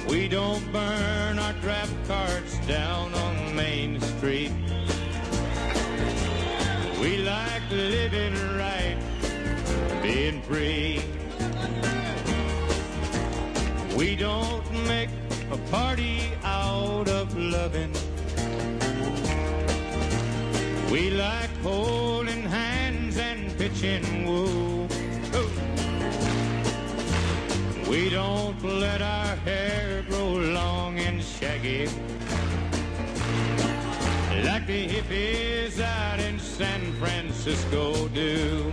We don't burn our draft cards down on Main Street. Living right, being free. We don't make a party out of loving. We like holding hands and pitching woo. We don't let our hair grow long and shaggy. Like the hippies out in San Francisco do.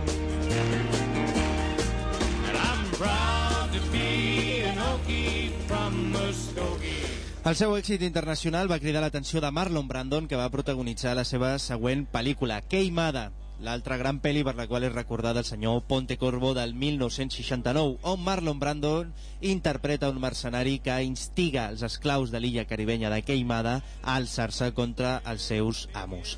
And I'm proud to be an Okie from Muskogee. El seu èxit internacional va cridar l'atenció de Marlon Brandon, que va protagonitzar la seva següent pel·lícula, Queimada, l'altra gran pel·li per la qual és recordada el senyor Pontecorvo del 1969, on Marlon Brandon interpreta un mercenari que instiga els esclaus de l'illa caribenya de Queimada a alçar-se contra els seus amos.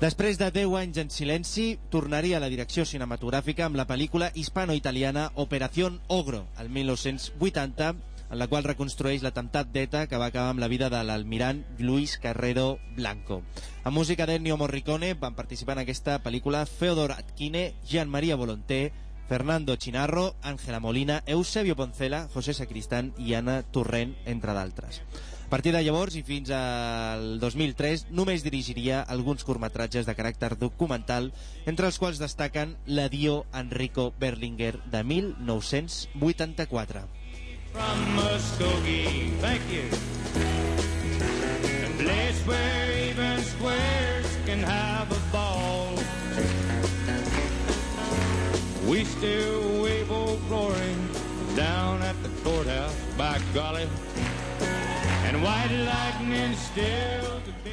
Després de 10 anys en silenci, tornaria a la direcció cinematogràfica amb la pel·lícula hispano-italiana Operación Ogro, el 1980, en la qual reconstrueix l'atemptat d'ETA que va acabar amb la vida de l'almirant Luis Carrero Blanco. A música d'Ennio Morricone van participar en aquesta pel·lícula Feodor Atkine, Jean Maria Volonté, Fernando Chinarro, Ángela Molina, Eusebio Poncela, José Sacristán i Anna Torrent, entre d'altres. A partir de llavors i fins al 2003 només dirigiria alguns curtmetratges de caràcter documental, entre els quals destaquen l'Adio Enrico Berlinguer de 1984. From Muskogee. Thank you. A place where even squares can have a ball. We still wave oh, old glory down at the courthouse, by golly.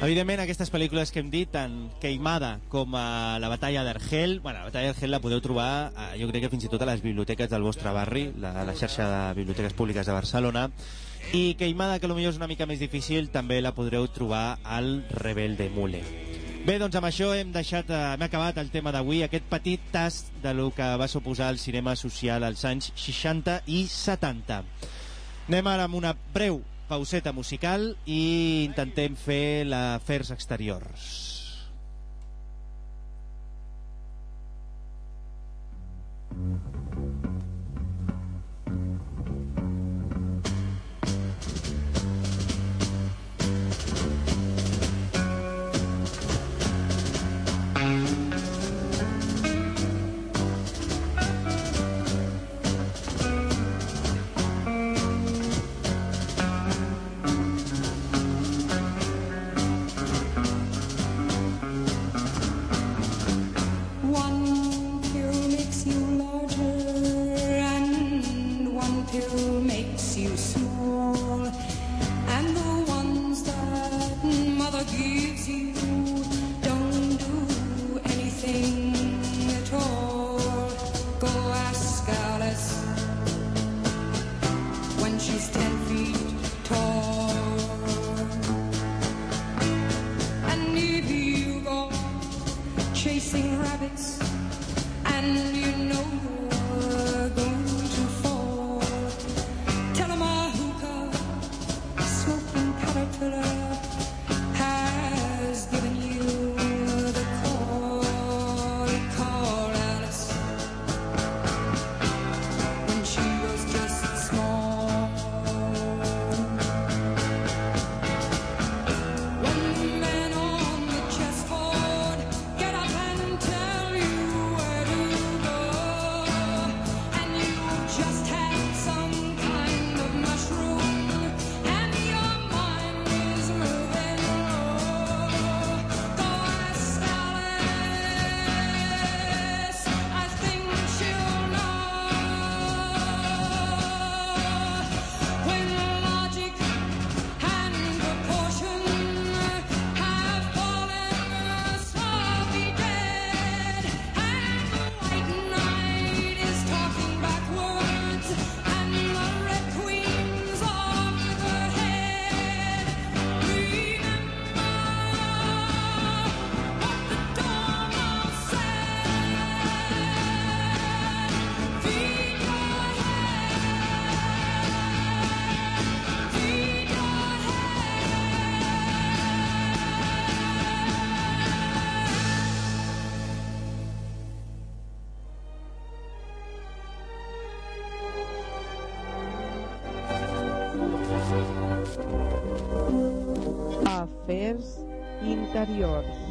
Evidentment, aquestes pel·lícules que hem dit, tant Queimada com a La batalla d'Argel, bueno, la batalla d'Argel la podeu trobar, eh, jo crec que fins i tot a les biblioteques del vostre barri, la, la xarxa de biblioteques públiques de Barcelona, i Queimada, que potser és una mica més difícil, també la podreu trobar al Rebelde Mule. Bé, doncs amb això hem deixat, eh, hem acabat el tema d'avui, aquest petit tast de lo que va suposar el cinema social als anys 60 i 70. Anem ara amb una breu pauseta musical i intentem fer l'afers exteriors. Mm-hmm. News. Interiors.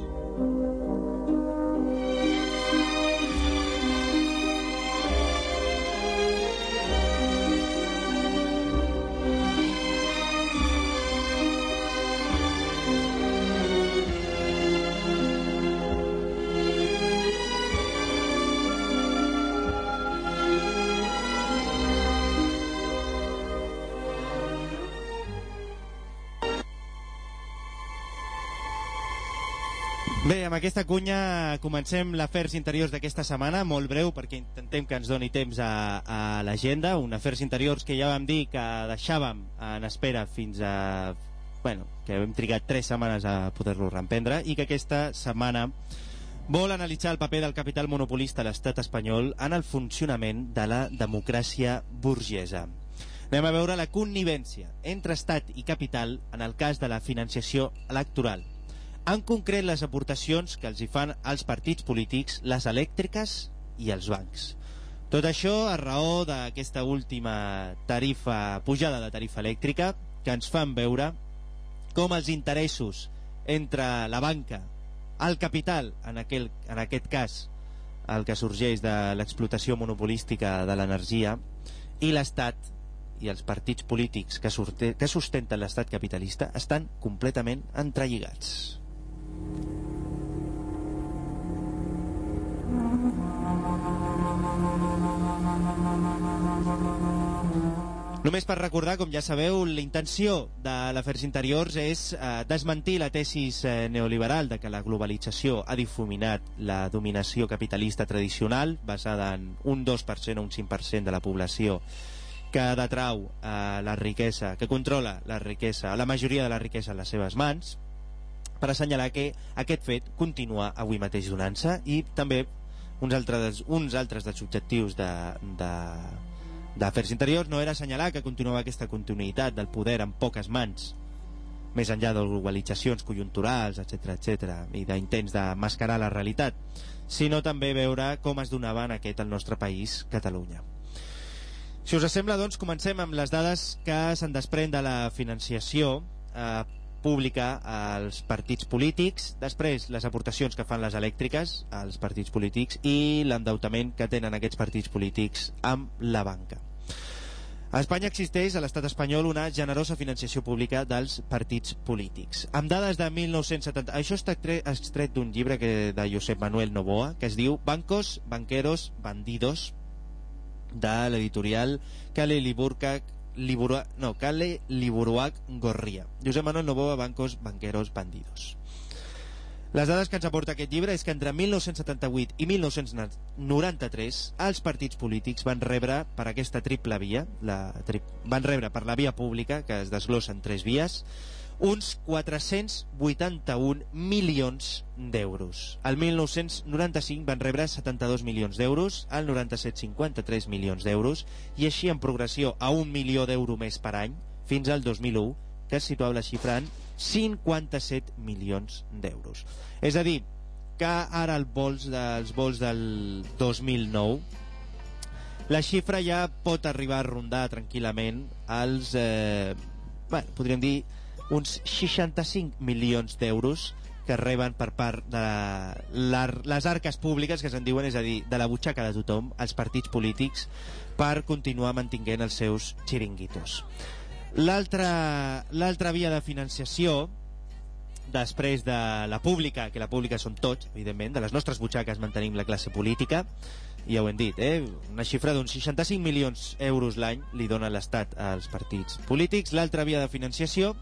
Amb aquesta cunya comencem l'afers interiors d'aquesta setmana, molt breu perquè intentem que ens doni temps a, a l'agenda, un afers interiors que ja vam dir que deixàvem en espera fins a... Bueno, que hem trigat tres setmanes a poder-lo reemprendre i que aquesta setmana vol analitzar el paper del capital monopolista a l'estat espanyol en el funcionament de la democràcia burgesa. Anem a veure la connivència entre estat i capital en el cas de la financiació electoral en concret les aportacions que els hi fan els partits polítics, les elèctriques i els bancs. Tot això a raó d'aquesta última tarifa, pujada de tarifa elèctrica, que ens fan veure com els interessos entre la banca, el capital, en, aquel, en aquest cas, el que sorgeix de l'explotació monopolística de l'energia, i l'Estat i els partits polítics que, que sustenten l'estat capitalista estan completament entrelligats. Només per recordar, com ja sabeu, la intenció de l'Afers Interiors és eh, desmentir la tesis eh, neoliberal de que la globalització ha difuminat la dominació capitalista tradicional, basada en un 2% o un 5% de la població que detrau eh, la riquesa, que controla la riquesa, la majoria de la riquesa en les seves mans, per assenyalar que aquest fet continua avui mateix donant-se i també uns altres, uns altres dels objectius de, de, d'Afers Interiors no era assenyalar que continuava aquesta continuïtat del poder en poques mans, més enllà de globalitzacions conjunturals, etc etc i d'intents de mascarar la realitat, sinó també veure com es donava en aquest el nostre país, Catalunya. Si us sembla, doncs, comencem amb les dades que se'n desprèn de la financiació eh, pública als partits polítics, després les aportacions que fan les elèctriques als partits polítics i l'endeutament que tenen aquests partits polítics amb la banca. A Espanya existeix a l'estat espanyol una generosa financiació pública dels partits polítics. Amb dades de 1970... Això està extret d'un llibre que, de Josep Manuel Novoa que es diu Bancos, Banqueros, Bandidos de l'editorial Kale Liburkak Liburu... no, Kale Liburuac Gorria. Josep Manuel Novoa, Bancos, Banqueros, Bandidos. Les dades que ens aporta aquest llibre és que entre 1978 i 1993 els partits polítics van rebre per aquesta triple via, la tri... van rebre per la via pública, que es desglossa en tres vies, uns 481 milions d'euros. El 1995 van rebre 72 milions d'euros, al 97 53 milions d'euros, i així en progressió a un milió d'euro més per any, fins al 2001, que es situava la xifra en 57 milions d'euros. És a dir, que ara el vols dels vols del 2009 la xifra ja pot arribar a rondar tranquil·lament als, eh, bueno, podríem dir, uns 65 milions d'euros que reben per part de la, les arques públiques que se'n diuen, és a dir, de la butxaca de tothom, els partits polítics, per continuar mantinguent els seus xiringuitos. L'altra via de financiació, després de la pública, que la pública són tots, evidentment, de les nostres butxaques mantenim la classe política, ja ho hem dit, eh? una xifra d'uns 65 milions d'euros l'any li dona l'Estat als partits polítics. L'altra via de financiació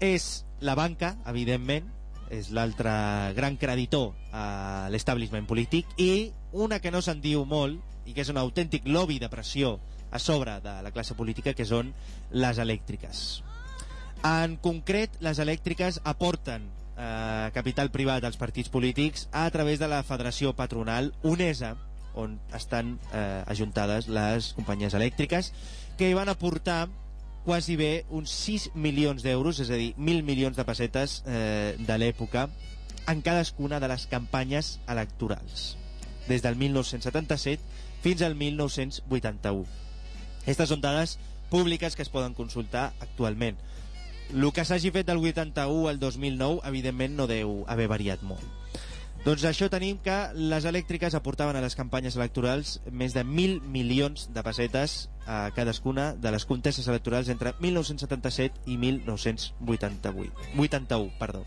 és la banca, evidentment, és l'altre gran creditor a l'establishment polític, i una que no se'n diu molt, i que és un autèntic lobby de pressió a sobre de la classe política, que són les elèctriques. En concret, les elèctriques aporten eh, capital privat als partits polítics a través de la Federació Patronal UNESA, on estan eh, ajuntades les companyies elèctriques, que hi van aportar quasi bé uns 6 milions d'euros, és a dir, 1.000 milions de pessetes eh, de l'època, en cadascuna de les campanyes electorals, des del 1977 fins al 1981. Aquestes són dades públiques que es poden consultar actualment. el que s'hagi fet del 81 al 2009, evidentment, no deu haver variat molt. Doncs això tenim que les elèctriques aportaven a les campanyes electorals més de 1.000 milions de pessetes a cadascuna de les conteses electorals entre 1977 i 1988. 81, perdó.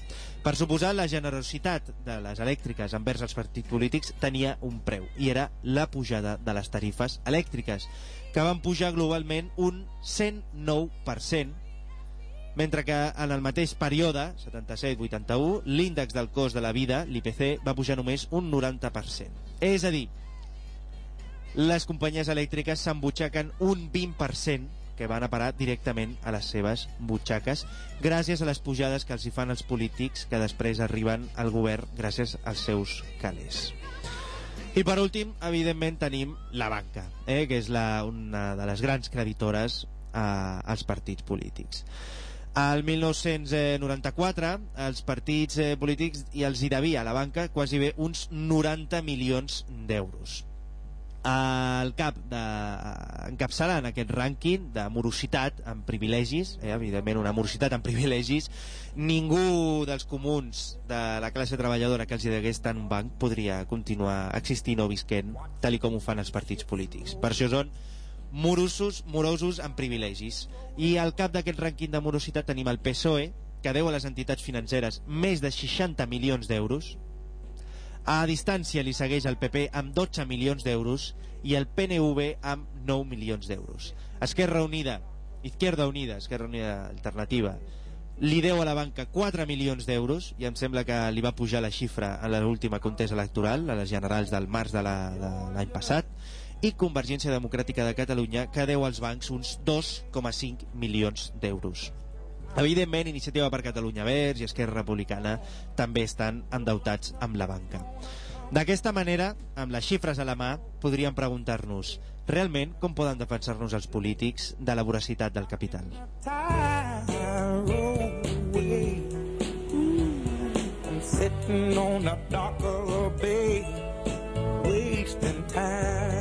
Per suposar, la generositat de les elèctriques envers els partits polítics tenia un preu, i era la pujada de les tarifes elèctriques, que van pujar globalment un 109%, mentre que en el mateix període, 77-81, l'índex del cost de la vida, l'IPC, va pujar només un 90%. És a dir, les companyies elèctriques s'embutxaquen un 20% que van a parar directament a les seves butxaques gràcies a les pujades que els hi fan els polítics que després arriben al govern gràcies als seus calés. I per últim, evidentment, tenim la banca, eh, que és la, una de les grans creditores eh, als partits polítics. Al 1994, els partits eh, polítics i els hi devia a la banca quasi bé uns 90 milions d'euros. El cap de, encapçalant aquest rànquing de morositat amb privilegis, eh, evidentment una morositat amb privilegis, ningú dels comuns de la classe treballadora que els hi degués tant un banc podria continuar existint o visquent tal com ho fan els partits polítics. Per això són morosos, morosos amb privilegis. I al cap d'aquest rànquing de morositat tenim el PSOE, que deu a les entitats financeres més de 60 milions d'euros. A distància li segueix el PP amb 12 milions d'euros i el PNV amb 9 milions d'euros. Esquerra Unida, Izquierda Unida, Esquerra Unida Alternativa, li deu a la banca 4 milions d'euros i em sembla que li va pujar la xifra a l'última contesa electoral, a les generals del març de l'any la, passat, i Convergència Democràtica de Catalunya, que deu als bancs uns 2,5 milions d'euros. Evidentment, Iniciativa per Catalunya Verds i Esquerra Republicana també estan endeutats amb la banca. D'aquesta manera, amb les xifres a la mà, podríem preguntar-nos realment com poden defensar-nos els polítics de la voracitat del capital. Sitting on a darker bay, wasting time.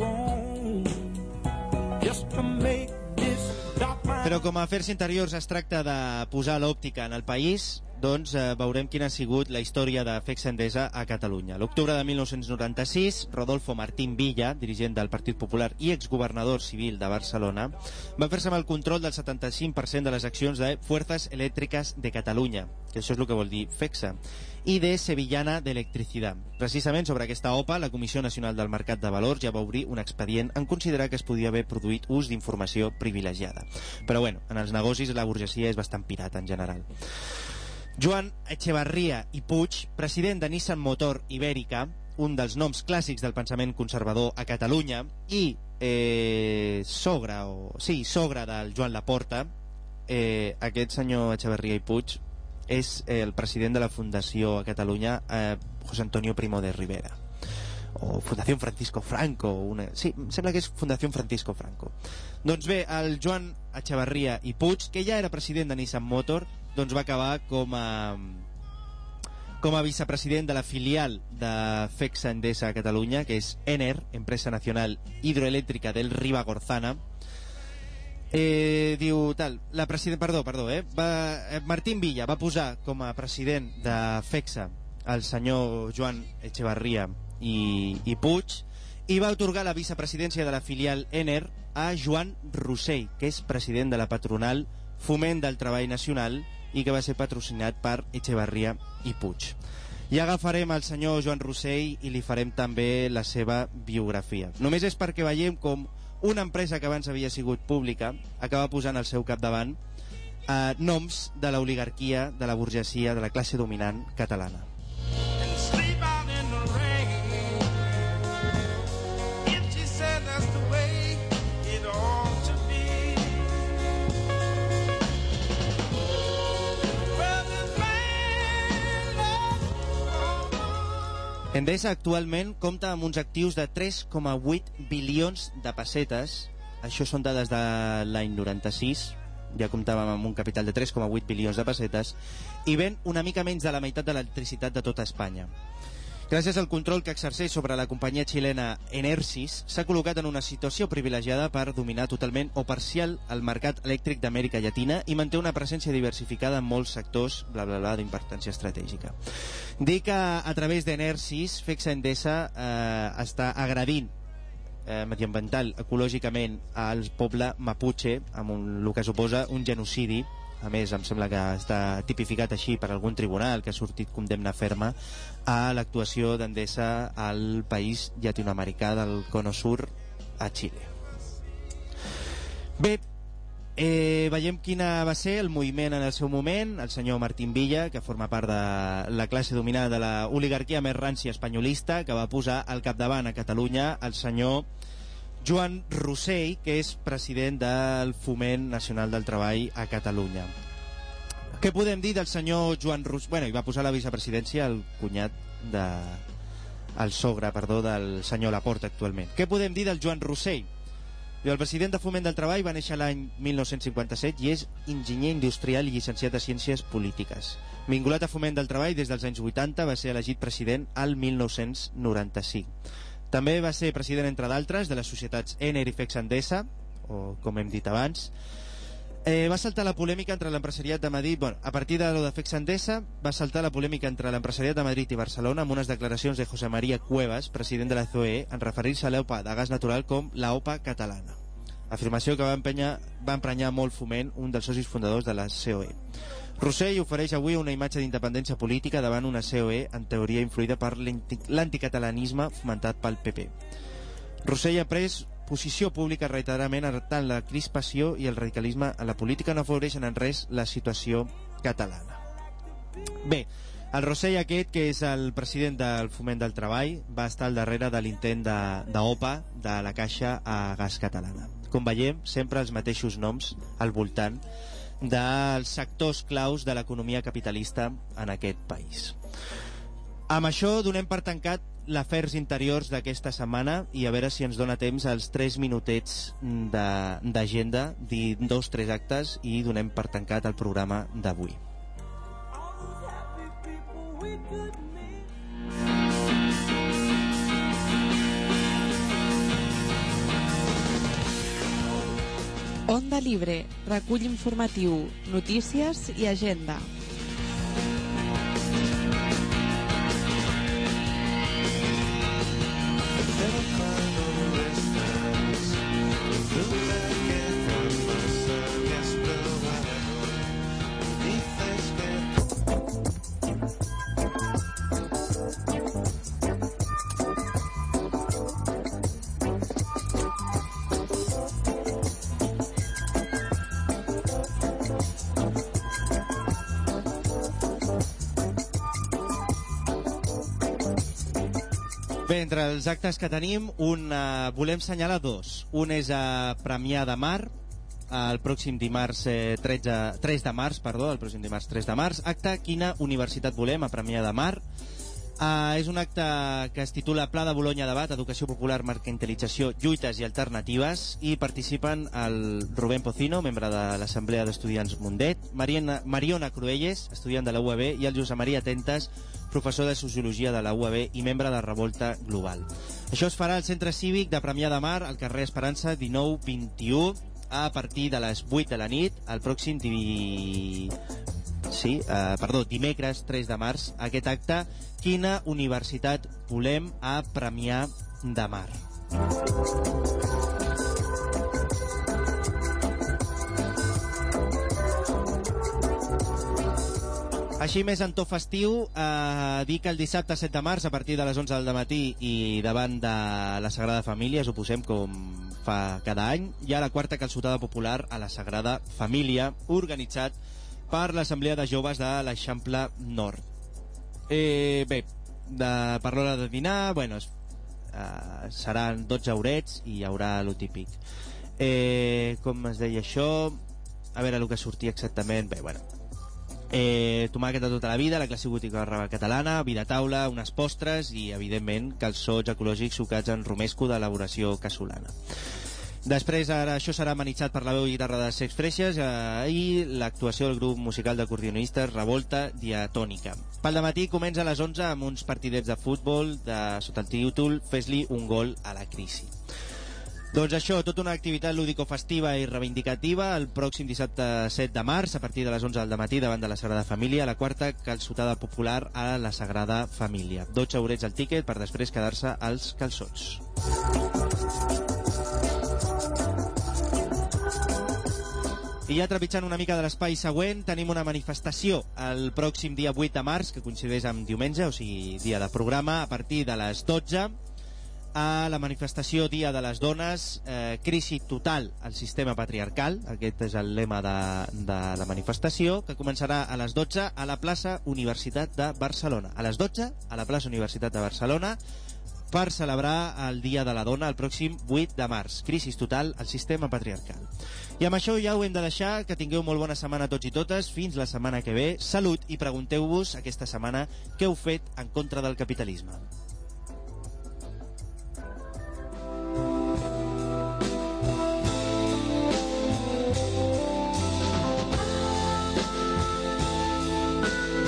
Però com a afers interiors es tracta de posar l'òptica en el país, doncs eh, veurem quina ha sigut la història de Fex Endesa a Catalunya. L'octubre de 1996, Rodolfo Martín Villa, dirigent del Partit Popular i exgovernador civil de Barcelona, va fer-se amb el control del 75% de les accions de Fuerzas Elèctriques de Catalunya, que això és el que vol dir FEXA, i de Sevillana d'Electricidad. Precisament sobre aquesta OPA, la Comissió Nacional del Mercat de Valors ja va obrir un expedient en considerar que es podia haver produït ús d'informació privilegiada. Però bueno, en els negocis la burgesia és bastant pirata en general. Joan Echevarria i Puig, president de Nissan Motor Ibèrica, un dels noms clàssics del pensament conservador a Catalunya, i eh, sogre, o, sí, sogre del Joan Laporta, eh, aquest senyor Echevarria i Puig és eh, el president de la Fundació a Catalunya eh, José Antonio Primo de Rivera. O Fundació Francisco Franco una... sí, em sembla que és Fundació Francisco Franco. Doncs bé, el Joan Echevarria i Puig, que ja era president de Nissan Motor doncs va acabar com a com a vicepresident de la filial de FEXA Endesa a Catalunya, que és ENER, Empresa Nacional Hidroelèctrica del Ribagorzana, Eh, diu tal, la president, perdó, perdó, eh, va, eh, Martín Villa va posar com a president de FEXA el senyor Joan Echevarria i, i Puig i va otorgar la vicepresidència de la filial ENER a Joan Rossell, que és president de la patronal Foment del Treball Nacional i que va ser patrocinat per Echevarria i Puig. I agafarem el senyor Joan Rossell i li farem també la seva biografia. Només és perquè veiem com una empresa que abans havia sigut pública acaba posant al seu capdavant eh, noms de l'oligarquia, de la burgesia, de la classe dominant catalana. Endesa actualment compta amb uns actius de 3,8 bilions de pessetes. Això són dades de l'any 96. Ja comptàvem amb un capital de 3,8 bilions de pessetes i ven una mica menys de la meitat de l'electricitat de tota Espanya. Gràcies al control que exerceix sobre la companyia xilena Enersis, s'ha col·locat en una situació privilegiada per dominar totalment o parcial el mercat elèctric d'Amèrica Llatina i manté una presència diversificada en molts sectors, bla, bla, bla, d'importància estratègica. Dir que a través d'Enersis, Fexa Endesa eh, està agredint eh, mediambiental, ecològicament, al poble Mapuche, amb un, el que suposa un genocidi a més em sembla que està tipificat així per algun tribunal que ha sortit condemna ferma a l'actuació d'Endesa al país llatinoamericà del Cono Sur a Xile. Bé, eh, veiem quina va ser el moviment en el seu moment, el senyor Martín Villa, que forma part de la classe dominada de la oligarquia més rància espanyolista, que va posar al capdavant a Catalunya el senyor Joan Rossell, que és president del Foment Nacional del Treball a Catalunya. Què podem dir del senyor Joan Rossell? Bueno, hi va posar la vicepresidència el cunyat de... el sogre, perdó, del senyor Laporta actualment. Què podem dir del Joan Rossell? El president de Foment del Treball va néixer l'any 1957 i és enginyer industrial i llicenciat de Ciències Polítiques. Vinculat a Foment del Treball des dels anys 80, va ser elegit president al 1995. També va ser president, entre d'altres, de les societats Ener i o com hem dit abans. Eh, va saltar la polèmica entre l'empresariat de Madrid... Bueno, a partir de lo de Fex Endesa, va saltar la polèmica entre l'empresariat de Madrid i Barcelona amb unes declaracions de José María Cuevas, president de la COE, en referir-se a l'OPA de gas natural com la OPA catalana. Afirmació que va, empènyer, va emprenyar molt foment un dels socis fundadors de la COE. Rossell ofereix avui una imatge d'independència política davant una COE en teoria influïda per l'anti- l'anticatalanisme fomentat pel PP. Rossell ha pres posició pública reiteradament alertant la crispació i el radicalisme a la política no afavoreixen en res la situació catalana. Bé, el Rossell aquest, que és el president del Foment del Treball, va estar al darrere de l'intent d'OPA de, de la Caixa a Gas Catalana. Com veiem, sempre els mateixos noms al voltant dels sectors claus de l'economia capitalista en aquest país. Amb això donem per tancat l'afers interiors d'aquesta setmana i a veure si ens dona temps als 3 minutets d'agenda, dir dos, tres actes i donem per tancat el programa d'avui. Onda Libre, recull informatiu, notícies i agenda. Entre els actes que tenim, un, uh, volem assenyalar dos. Un és a Premià de Mar, el pròxim dimarts eh, 13, 3 de març, perdó, el pròxim dimarts 3 de març, acte Quina universitat volem a Premià de Mar. Uh, és un acte que es titula Pla de Bologna Debat, Educació Popular, Mercantilització, Lluites i Alternatives i participen el Rubén Pocino, membre de l'Assemblea d'Estudiants Mundet, Mariana, Mariona Cruelles, estudiant de la UAB, i el Josep Maria Tentes, professor de Sociologia de la UAB i membre de Revolta Global. Això es farà al Centre Cívic de Premià de Mar, al carrer Esperança 19-21, a partir de les 8 de la nit, el pròxim divi... Sí, eh, perdó, dimecres 3 de març, aquest acte Quina universitat volem a Premià de Mar. Així més en to festiu, eh, dir que el dissabte 7 de març, a partir de les 11 del matí i davant de la Sagrada Família, ho posem com fa cada any, hi ha la quarta calçotada popular a la Sagrada Família, organitzat per l'Assemblea de Joves de l'Eixample Nord. Eh, bé, de, per l'hora de dinar, bueno, es, eh, seran 12 horets i hi haurà lo típic. Eh, com es deia això? A veure el que sortia exactament. Bé, bueno, Eh, tomàquet de tota la vida, la classe gótica catalana, vida taula, unes postres i, evidentment, calçots ecològics sucats en romesco d'elaboració casolana. Després, ara, això serà amenitzat per la veu i guitarra de Sex Freixes eh, i l'actuació del grup musical d'acordionistes Revolta Diatònica. Pel matí comença a les 11 amb uns partidets de futbol de, sota el títol Fes-li un gol a la crisi. Doncs això, tota una activitat lúdico-festiva i reivindicativa el pròxim dissabte 7 de març, a partir de les 11 del matí davant de la Sagrada Família, la quarta calçotada popular a la Sagrada Família. 12 eurets al tíquet per després quedar-se als calçots. I ja trepitjant una mica de l'espai següent, tenim una manifestació el pròxim dia 8 de març, que coincideix amb diumenge, o sigui, dia de programa, a partir de les 12, a la manifestació Dia de les Dones, eh, crisi total al sistema patriarcal, aquest és el lema de, de la manifestació, que començarà a les 12 a la plaça Universitat de Barcelona. A les 12 a la plaça Universitat de Barcelona, per celebrar el Dia de la Dona el pròxim 8 de març. Crisis total al sistema patriarcal. I amb això ja ho hem de deixar, que tingueu molt bona setmana tots i totes, fins la setmana que ve. Salut i pregunteu-vos aquesta setmana què heu fet en contra del capitalisme.